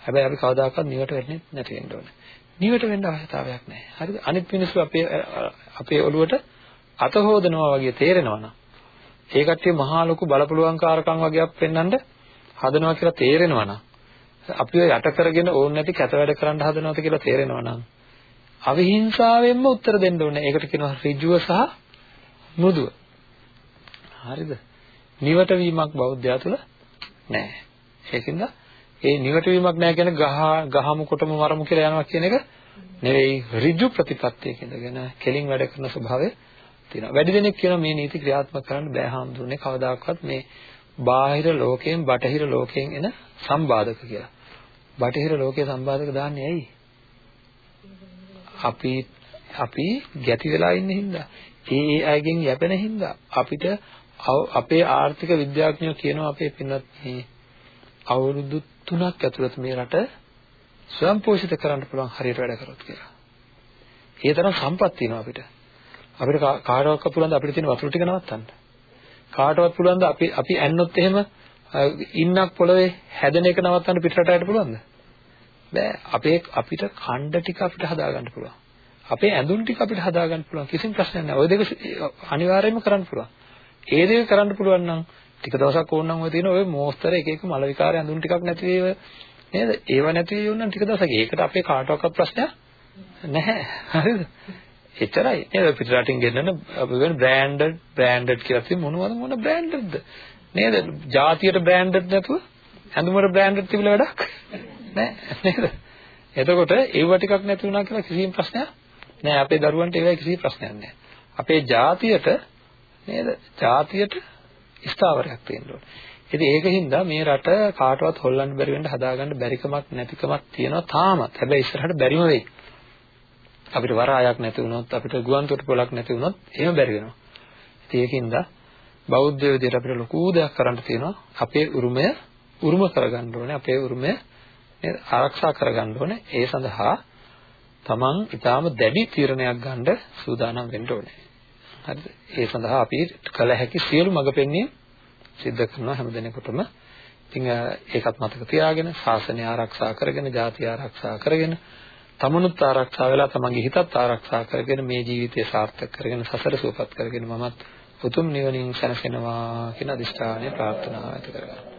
හැබැයි අපි කවදාකවත් නිවට වෙන්නේ නැති වෙන්න ඕනේ. නිවට වෙන්න අවශ්‍යතාවයක් නැහැ. හරිද? අනිත් මිනිස්සු අපේ අපේ ඔළුවට අත හොදනවා වගේ තේරෙනවා නම් ඒ කට්ටිය මහා ලොකු බලපුලුවන්කාරකම් වගේක් පෙන්වන්න හදනවා කියලා තේරෙනවා නම් අපිව යට කරගෙන ඕන නැති කැත වැඩ කරන්න හදනවාද කියලා තේරෙනවා නම් අවිහිංසාවෙන්ම උත්තර දෙන්න ඕනේ. ඒකට කියනවා ඍජුව සහ මෘදුව. හරිද? නිවට වීමක් බෞද්ධයා තුල නැහැ. ඒකින්ද ඒ නිවට වීමක් නැහැ කියන්නේ ගහ ගහමු කොටම මරමු කියලා යනවා කියන එක නෙවෙයි ඍජු ප්‍රතිපත්තියක ඉඳගෙන කෙලින් වැඩ කරන ස්වභාවය තියෙනවා. වැඩි දෙනෙක් කියනවා මේ නීති ක්‍රියාත්මක කරන්න බෑ හාමුදුරනේ කවදාකවත් මේ බාහිර ලෝකයෙන් බටහිර ලෝකයෙන් එන සම්බාධක කියලා. බටහිර ලෝකයේ සම්බාධක දාන්නේ ඇයි? අපි අපි ගැටි වෙලා ඉන්න හින්දා ඒ ඒ අයගෙන් යැපෙන හින්දා අපිට අපේ ආර්ථික විද්‍යාඥයෝ කියනවා අපේ පින්වත් මේ අවුරුදු 3ක් ඇතුළත මේ රට ස්වයං පෝෂිත කරන්න පුළුවන් හරියට වැඩ කරොත් කියලා. ඒ තරම් සම්පත් තියෙනවා අපිට. අපිට කාටවත් පුළුවන් ද අපිට තියෙන වතුර ටික නවත්තන්න? කාටවත් පුළුවන් ද අපි අපි ඇන්නොත් එහෙම ඉන්නක් පොළවේ හැදෙන එක නවත්තන්න පිටරටයට පුළුවන්ද? බෑ. අපේ අපිට ඛණ්ඩ ටික අපිට හදාගන්න පුළුවන්. අපේ ඇඳුම් ටික අපිට හදාගන්න පුළුවන්. කිසිම ප්‍රශ්නයක් නැහැ. ওই දෙක අනිවාර්යයෙන්ම කරන්න පුළුවන්. ඒ දෙක කරන්න පුළුවන් නම් ටික දවසක් ඕනනම් ඔය තියෙන ඔය මෝස්තර එක එක මල විකාරය ඇඳුම් ටිකක් නැති වේව නේද? ඒව නැති වේව නම් ටික දවසක් ඒකට අපේ කාටවත් ප්‍රශ්නයක් නැහැ. හරිද? එච්චරයි. නේද? පිටරටින් ගෙන්නන අපි වෙන බ්‍රෑන්ඩඩ් බ්‍රෑන්ඩඩ් කියලා තියෙන මොනවද මොන බ්‍රෑන්ඩඩ්ද? නේද? ජාතියට බ්‍රෑන්ඩඩ් නැතුව ඇඳුමට බ්‍රෑන්ඩඩ් තිබිලා වැඩක් නෑ නේද? එතකොට ඒව ටිකක් නැති වුණා කියලා කිසිම ප්‍රශ්නයක් නෑ. අපේ දරුවන්ට ඒවයි කිසි ප්‍රශ්නයක් නෑ. අපේ ජාතියට නේද? ජාතියට ස්ථාවරයක් තියෙන්න ඕනේ. ඉතින් ඒකින්ද මේ රට කාටවත් හොල්ලන්න බැරි වෙන්න හදාගන්න බැරිකමක් නැතිකමක් තියෙනවා තාමත්. හැබැයි ඉස්සරහට බැරිම වෙයි. අපිට වරායක් නැති වුණොත් අපිට ගුවන් තොටුපළක් නැති වුණොත් එහෙම බැරි වෙනවා. ඉතින් ඒකින්ද බෞද්ධ විදියට අපිට ලොකු දෙයක් කරන්න තියෙනවා. අපේ උරුමය උරුම කරගන්න ඕනේ. අපේ උරුමය නේද ආරක්ෂා කරගන්න ඕනේ. ඒ සඳහා තමන් ඊටාම දැඩි තීරණයක් ගන්න සූදානම් වෙන්න ඕනේ. හරිද? ඒ සඳහා අපි කල හැකි සියලු මඟ පෙන්වීම් සිද්ධ කරනවා හැමදෙනෙකුටම. ඉතින් ඒකත් මතක තියාගෙන ශාසනය ආරක්ෂා කරගෙන, ජාතිය ආරක්ෂා කරගෙන, තමනුත් ආරක්ෂා වෙලා තමන්ගේ හිතත් ආරක්ෂා කරගෙන මේ ජීවිතය සාර්ථක කරගෙන සසර සුවපත් කරගෙන මමත් උතුම් නිවනින් සැනසෙනවා කියන අදිෂ්ඨානය ප්‍රාර්ථනා ඇති කරගන්නවා.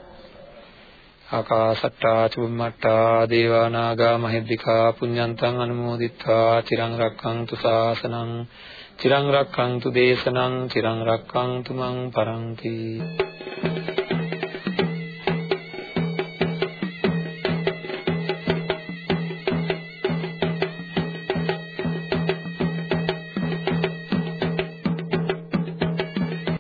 ආකාසට්ටා චුම්මට්ටා දේවා නාග මහිද්దికා පුඤ්ඤන්තං අනුමෝදිත්වා චිරං රක්ඛන්තු ශාසනං චිරං රක්ඛන්තු දේශනං චිරං රක්ඛන්තු මං පරන්ති